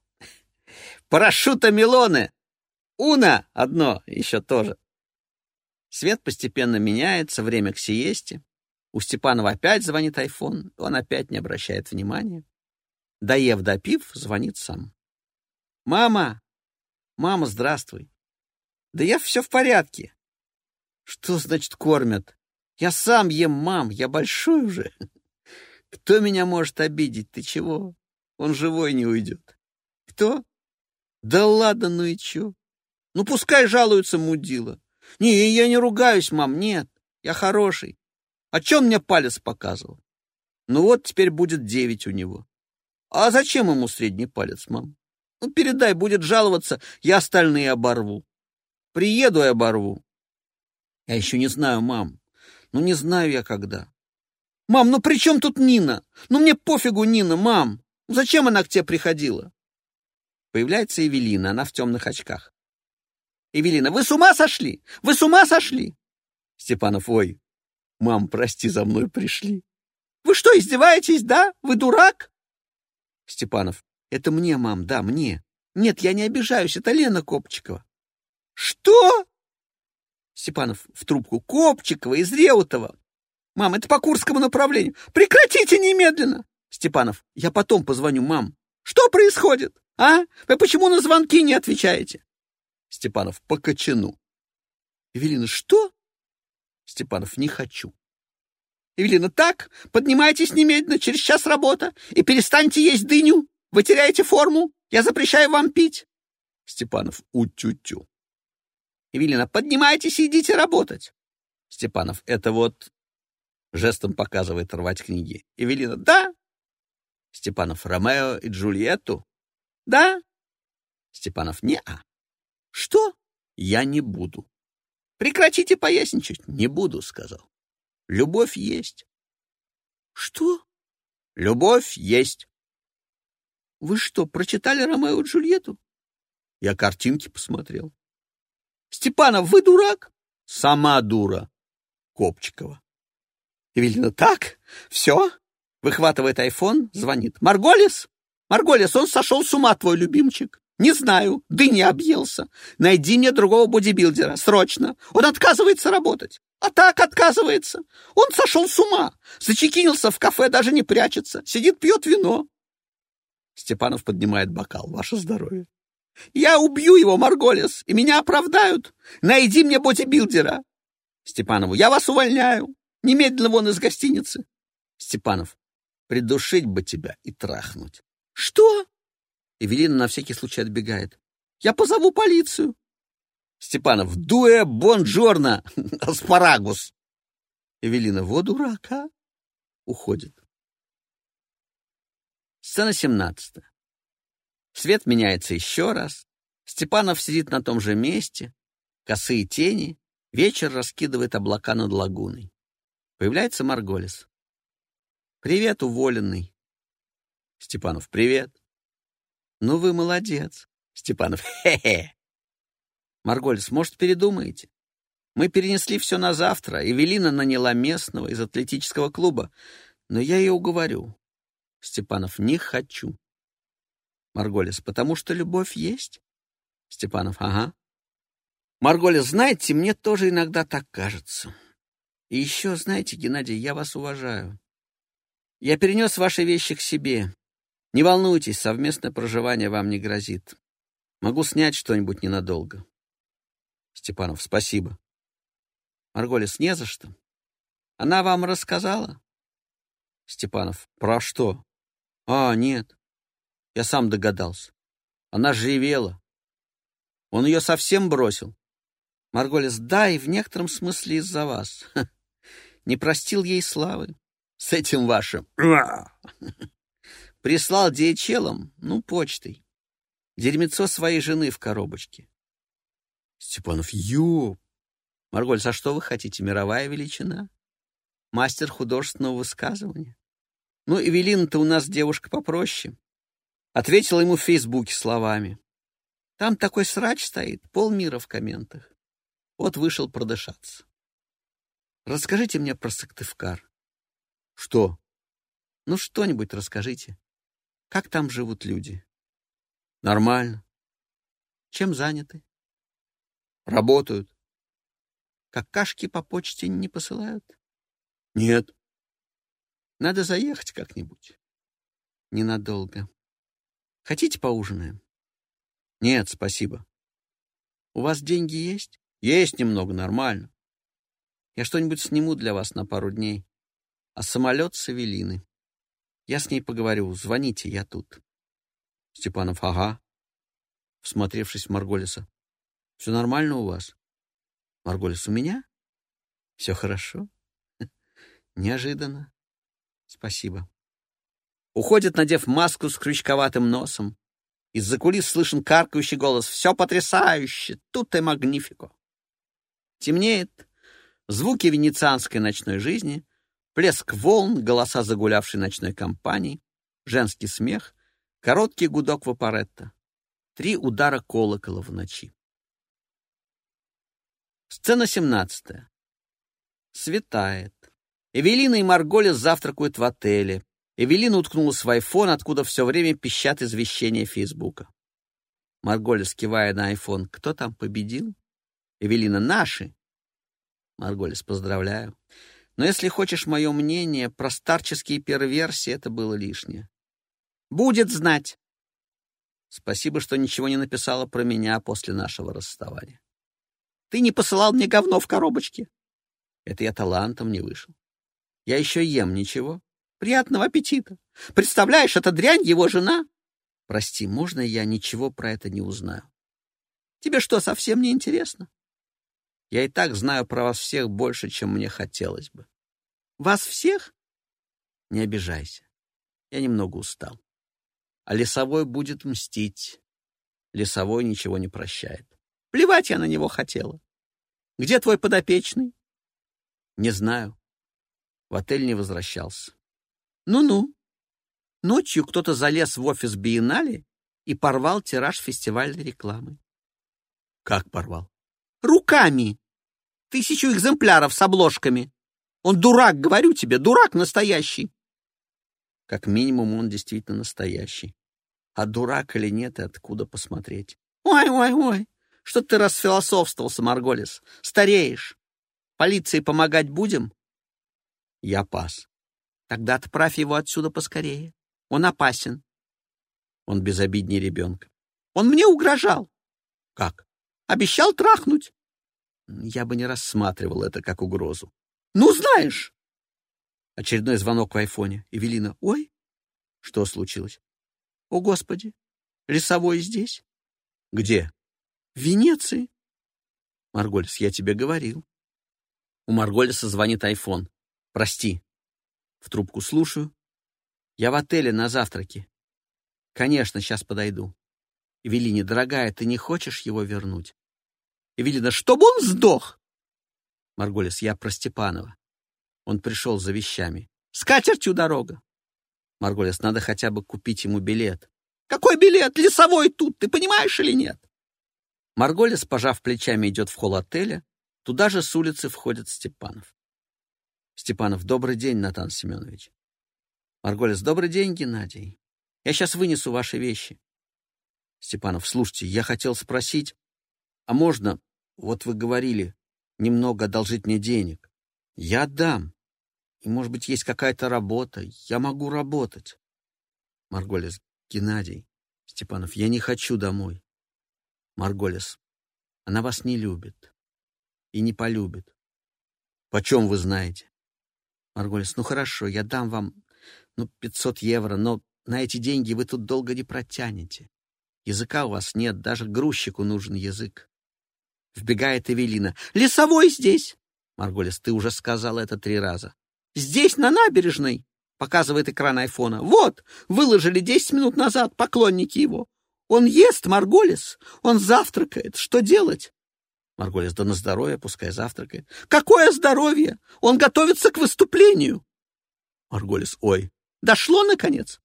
Парашюта Милоны! Уна одно еще тоже. Свет постепенно меняется, время к сиесте. У Степанова опять звонит айфон, он опять не обращает внимания. Доев, допив, звонит сам. «Мама! Мама, здравствуй!» «Да я все в порядке!» «Что значит кормят?» «Я сам ем, мам, я большой уже!» *laughs* «Кто меня может обидеть? Ты чего? Он живой не уйдет!» «Кто?» Да ладно, ну и чё? Ну, пускай жалуются мудила. Не, я не ругаюсь, мам, нет. Я хороший. О чем мне палец показывал? Ну вот теперь будет девять у него. А зачем ему средний палец, мам? Ну, передай, будет жаловаться, я остальные оборву. Приеду и оборву. Я еще не знаю, мам. Ну, не знаю я когда. Мам, ну при чем тут Нина? Ну, мне пофигу Нина, мам. Зачем она к тебе приходила? Появляется Эвелина, она в темных очках. Эвелина, вы с ума сошли? Вы с ума сошли? Степанов, ой, мам, прости, за мной пришли. Вы что, издеваетесь, да? Вы дурак? Степанов, это мне, мам, да, мне. Нет, я не обижаюсь, это Лена Копчикова. Что? Степанов в трубку. Копчикова из Реутова. Мам, это по Курскому направлению. Прекратите немедленно. Степанов, я потом позвоню, мам. Что происходит? А? Вы почему на звонки не отвечаете? Степанов, по кочану. Что? Степанов, не хочу. Эвелина, так, поднимайтесь немедленно, через час работа, и перестаньте есть дыню. Вы теряете форму, я запрещаю вам пить. Степанов, утю-тю. Поднимайтесь и идите работать. Степанов, это вот... Жестом показывает рвать книги. Эвелина, да. Степанов, Ромео и Джульетту? Да. Степанов, не-а. Что? Я не буду. Прекратите поясничать. Не буду, сказал. Любовь есть. Что? Любовь есть. Вы что, прочитали Ромео и Джульетту? Я картинки посмотрел. Степанов, вы дурак? Сама дура. Копчикова. Эвелина, так? Все? Выхватывает айфон, звонит. Марголис? Марголис, он сошел с ума, твой любимчик. Не знаю, да не объелся. Найди мне другого бодибилдера, срочно. Он отказывается работать. А так отказывается. Он сошел с ума. Зачекинился в кафе, даже не прячется. Сидит, пьет вино. Степанов поднимает бокал. Ваше здоровье. Я убью его, Марголис, и меня оправдают. Найди мне бодибилдера. Степанову, я вас увольняю. Немедленно вон из гостиницы. Степанов, придушить бы тебя и трахнуть. Что? Эвелина на всякий случай отбегает. Я позову полицию. Степанов, дуэ бонжорно, *laughs* аспарагус. Эвелина, вот дурака. Уходит. Сцена семнадцатая. Свет меняется еще раз. Степанов сидит на том же месте. Косые тени. Вечер раскидывает облака над лагуной. Появляется Марголис. «Привет, уволенный». Степанов, «Привет». «Ну вы молодец». Степанов, «Хе-хе». Марголис, может, передумаете? Мы перенесли все на завтра. Эвелина наняла местного из атлетического клуба. Но я ее уговорю. Степанов, не хочу. Марголис, потому что любовь есть? Степанов, ага. Марголис, знаете, мне тоже иногда так кажется. И еще, знаете, Геннадий, я вас уважаю. Я перенес ваши вещи к себе. Не волнуйтесь, совместное проживание вам не грозит. Могу снять что-нибудь ненадолго. Степанов, спасибо. Марголис, не за что. Она вам рассказала? Степанов, про что? А, нет. Я сам догадался. Она живела. Он ее совсем бросил. Марголис, да, и в некотором смысле из-за вас. *laughs* Не простил ей славы. С этим вашим. *laughs* Прислал диечелом, ну, почтой. Дерьмецо своей жены в коробочке. Степанов, ё! Марголис, а что вы хотите, мировая величина? Мастер художественного высказывания? Ну, Эвелина-то у нас девушка попроще. Ответила ему в Фейсбуке словами. Там такой срач стоит, полмира в комментах. Вот вышел продышаться. Расскажите мне про Сыктывкар. Что? Ну, что-нибудь расскажите. Как там живут люди? Нормально. Чем заняты? Работают. Как кашки по почте не посылают? Нет. Надо заехать как-нибудь. Ненадолго. Хотите поужинаем? Нет, спасибо. У вас деньги есть? Есть немного, нормально. Я что-нибудь сниму для вас на пару дней. А самолет с Эвелины. Я с ней поговорю. Звоните, я тут. Степанов, ага. Всмотревшись в Марголиса. Все нормально у вас? Марголис, у меня? Все хорошо. *laughs* Неожиданно. Спасибо. Уходит, надев маску с крючковатым носом. Из-за кулис слышен каркающий голос «Все потрясающе! Тут и магнифико!» Темнеет. Звуки венецианской ночной жизни, плеск волн, голоса загулявшей ночной компании, женский смех, короткий гудок вапоретта, три удара колокола в ночи. Сцена семнадцатая. Светает. Эвелина и Марголес завтракают в отеле. Эвелина уткнулась в айфон, откуда все время пищат извещения Фейсбука. Марголес, кивая на айфон, кто там победил? Эвелина, наши. Марголес, поздравляю. Но если хочешь мое мнение, про старческие перверсии это было лишнее. Будет знать. Спасибо, что ничего не написала про меня после нашего расставания. Ты не посылал мне говно в коробочке. Это я талантом не вышел. Я еще ем ничего. Приятного аппетита. Представляешь, эта дрянь его жена. Прости, можно я ничего про это не узнаю? Тебе что, совсем не интересно? Я и так знаю про вас всех больше, чем мне хотелось бы. Вас всех? Не обижайся. Я немного устал. А лесовой будет мстить. Лесовой ничего не прощает. Плевать я на него хотела. Где твой подопечный? Не знаю. В отель не возвращался. Ну-ну. Ночью кто-то залез в офис Биеннале и порвал тираж фестивальной рекламы. Как порвал? Руками. Тысячу экземпляров с обложками. Он дурак, говорю тебе, дурак настоящий. Как минимум, он действительно настоящий. А дурак или нет, и откуда посмотреть? Ой, ой, ой, что ты расфилософствовался, Марголис? Стареешь. Полиции помогать будем? Я пас. Тогда отправь его отсюда поскорее. Он опасен. Он безобиднее ребенка. Он мне угрожал. Как? Обещал трахнуть. Я бы не рассматривал это как угрозу. Ну, знаешь. Очередной звонок в айфоне. Эвелина. Ой, что случилось? О, Господи, лесовой здесь? Где? В Венеции. Маргольс, я тебе говорил. У Маргольса звонит айфон. Прости. В трубку слушаю. Я в отеле на завтраке. Конечно, сейчас подойду. Эвелине, дорогая, ты не хочешь его вернуть? Эвелина, чтобы он сдох! Марголис, я про Степанова. Он пришел за вещами. С катертью дорога. Марголис, надо хотя бы купить ему билет. Какой билет? Лесовой тут, ты понимаешь или нет? Марголис, пожав плечами, идет в холл отеля. Туда же с улицы входит Степанов. Степанов, добрый день, Натан Семенович. Марголис, добрый день, Геннадий. Я сейчас вынесу ваши вещи. Степанов, слушайте, я хотел спросить, а можно, вот вы говорили, немного одолжить мне денег? Я отдам. И, может быть, есть какая-то работа. Я могу работать. Марголис, Геннадий. Степанов, я не хочу домой. Марголис, она вас не любит. И не полюбит. Почем вы знаете? Марголис, ну хорошо, я дам вам, ну, 500 евро, но на эти деньги вы тут долго не протянете. Языка у вас нет, даже грузчику нужен язык. Вбегает Эвелина. «Лесовой здесь!» Марголис, ты уже сказал это три раза. «Здесь, на набережной!» Показывает экран айфона. «Вот, выложили десять минут назад поклонники его. Он ест, Марголис, он завтракает. Что делать?» Марголис, да на здоровье, пускай завтракает. Какое здоровье? Он готовится к выступлению. Марголис, ой, дошло, наконец?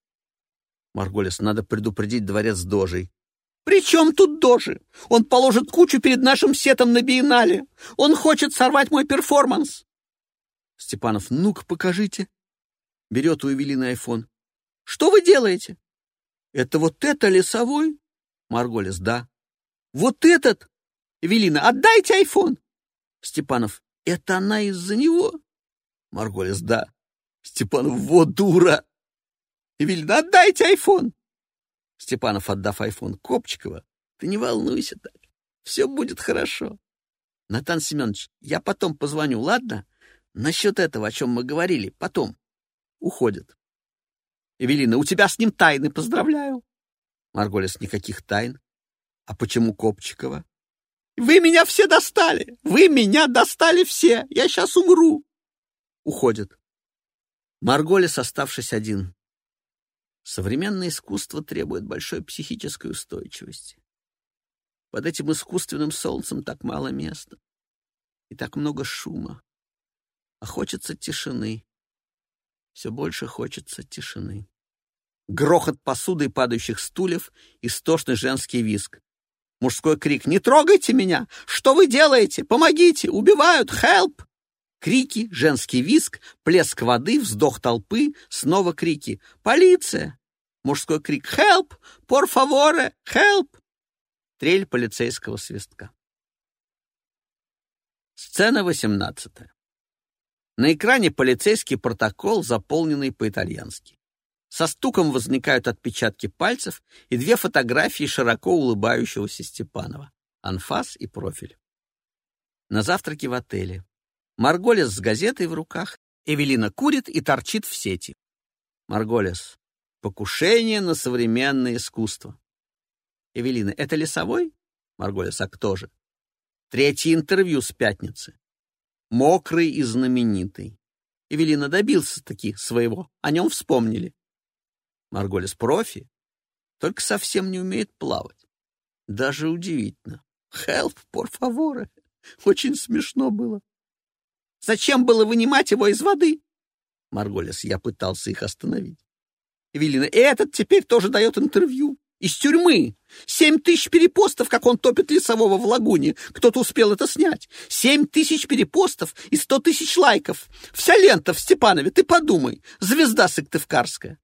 Марголис, надо предупредить дворец Дожей. При чем тут Дожи? Он положит кучу перед нашим сетом на биеннале. Он хочет сорвать мой перформанс. Степанов, ну-ка покажите. Берет у Эвелины айфон. Что вы делаете? Это вот это лесовой? Марголис, да. Вот этот? Эвелина, отдайте айфон. Степанов, это она из-за него? Марголис, да. Степанов, вот дура. Эвелина, отдайте айфон. Степанов, отдав айфон Копчикова, ты не волнуйся так. Все будет хорошо. Натан Семенович, я потом позвоню, ладно? Насчет этого, о чем мы говорили, потом. Уходит. Эвелина, у тебя с ним тайны, поздравляю. Марголис, никаких тайн. А почему Копчикова? Вы меня все достали! Вы меня достали все! Я сейчас умру!» Уходит. Марголис, оставшись один. Современное искусство требует большой психической устойчивости. Под этим искусственным солнцем так мало места и так много шума. А хочется тишины. Все больше хочется тишины. Грохот посуды и падающих стульев, истошный женский визг. Мужской крик «Не трогайте меня! Что вы делаете? Помогите! Убивают! Хелп!» Крики, женский визг, плеск воды, вздох толпы, снова крики «Полиция!» Мужской крик «Хелп! Пор фаворе! Хелп!» Трель полицейского свистка. Сцена восемнадцатая. На экране полицейский протокол, заполненный по-итальянски. Со стуком возникают отпечатки пальцев и две фотографии широко улыбающегося Степанова. Анфас и профиль. На завтраке в отеле. Марголес с газетой в руках. Эвелина курит и торчит в сети. Марголес. Покушение на современное искусство. Эвелина. Это лесовой? Марголес. А кто же? Третье интервью с пятницы. Мокрый и знаменитый. Эвелина добился таки своего. О нем вспомнили. Марголис профи, только совсем не умеет плавать. Даже удивительно. Help, por favor. Очень смешно было. Зачем было вынимать его из воды? Марголис, я пытался их остановить. Эвелина, этот теперь тоже дает интервью. Из тюрьмы. Семь тысяч перепостов, как он топит лесового в лагуне. Кто-то успел это снять. Семь тысяч перепостов и сто тысяч лайков. Вся лента в Степанове, ты подумай. Звезда Сыктывкарская.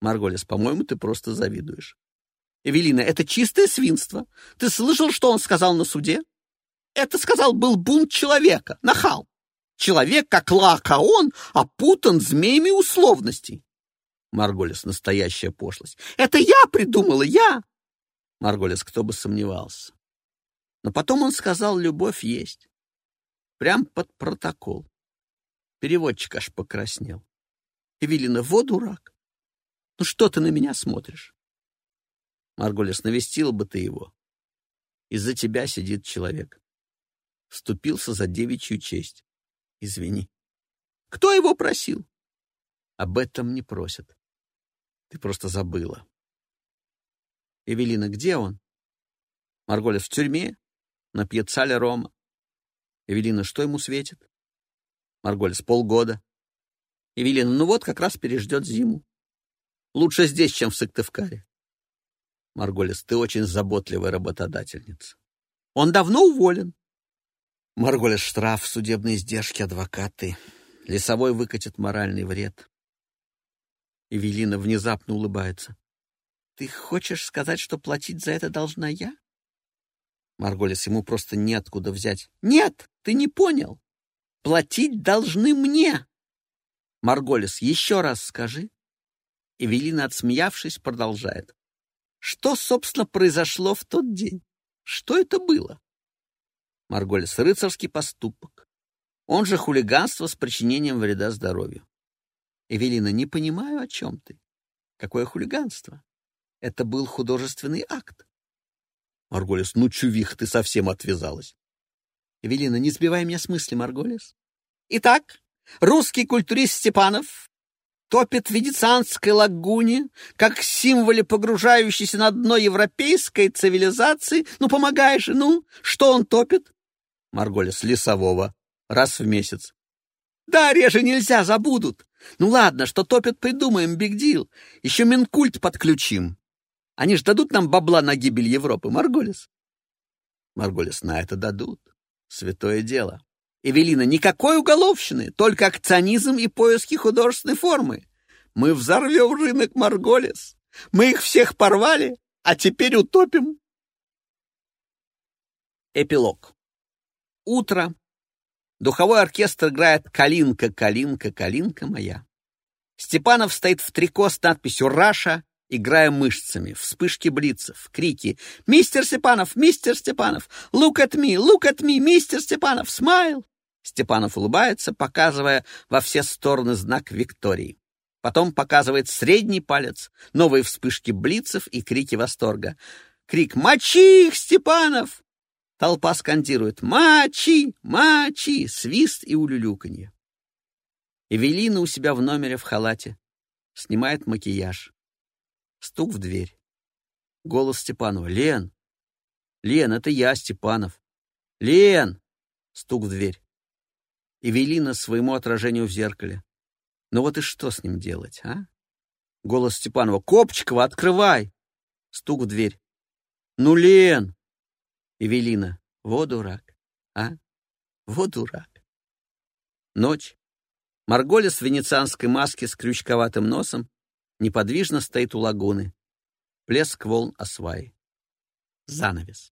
Марголис, по-моему, ты просто завидуешь. Эвелина, это чистое свинство. Ты слышал, что он сказал на суде? Это, сказал, был бунт человека, нахал. Человек, как Лаокаон, опутан змеями условностей. Марголис, настоящая пошлость. Это я придумала, я! Марголис, кто бы сомневался. Но потом он сказал, любовь есть. Прям под протокол. Переводчик аж покраснел. Эвелина, вот дурак. Ну что ты на меня смотришь? Марголис, навестил бы ты его. Из-за тебя сидит человек. Вступился за девичью честь. Извини. Кто его просил? Об этом не просят. Ты просто забыла. Эвелина, где он? Марголес в тюрьме, на пьяцале Рома. Эвелина, что ему светит? Марголес, полгода. Эвелина, ну вот, как раз переждет зиму. Лучше здесь, чем в Сыктывкаре. Марголес, ты очень заботливая работодательница. Он давно уволен. Марголес, штраф, судебные издержки, адвокаты. Лесовой выкатит моральный вред. Эвелина внезапно улыбается. «Ты хочешь сказать, что платить за это должна я?» Марголис ему просто неоткуда взять. «Нет, ты не понял. Платить должны мне!» Марголис, еще раз скажи. Эвелина, отсмеявшись, продолжает. Что, собственно, произошло в тот день? Что это было? Марголис, рыцарский поступок. Он же хулиганство с причинением вреда здоровью. Эвелина, не понимаю, о чем ты. Какое хулиганство? Это был художественный акт. Марголис, ну, чувих, ты совсем отвязалась. Эвелина, не сбивай меня с мысли, Марголис. Итак, русский культурист Степанов топит в Венецианской лагуне, как символе погружающейся на дно европейской цивилизации. Ну, помогай же, ну, что он топит? Марголис, лесового, раз в месяц. Да, реже нельзя, забудут. Ну ладно, что топят, придумаем, биг дил. Еще Минкульт подключим. Они ж дадут нам бабла на гибель Европы, Марголис? Марголис, на это дадут. Святое дело. Эвелина, никакой уголовщины, только акционизм и поиски художественной формы. Мы взорвем рынок, Марголис. Мы их всех порвали, а теперь утопим. Эпилог. Утро, Духовой оркестр играет «Калинка, калинка, калинка моя». Степанов стоит в трико с надписью «Раша», играя мышцами, вспышки блицев, крики «Мистер Степанов! Мистер Степанов! Look at me! Look at me! Мистер Степанов! Смайл!» Степанов улыбается, показывая во все стороны знак Виктории. Потом показывает средний палец, новые вспышки блицев и крики восторга. Крик «Мочи их, Степанов!» Толпа скандирует «Мачи! Мачи!» Свист и улюлюканье. Эвелина у себя в номере в халате. Снимает макияж. Стук в дверь. Голос Степанова. «Лен! Лен, это я, Степанов! Лен!» Стук в дверь. Эвелина своему отражению в зеркале. Ну вот и что с ним делать, а? Голос Степанова. «Копчикова, открывай!» Стук в дверь. «Ну, Лен!» Эвелина. «Во дурак, а? Во дурак!» Ночь. Марголис в венецианской маске с крючковатым носом неподвижно стоит у лагуны. Плеск волн о сваи. Занавес.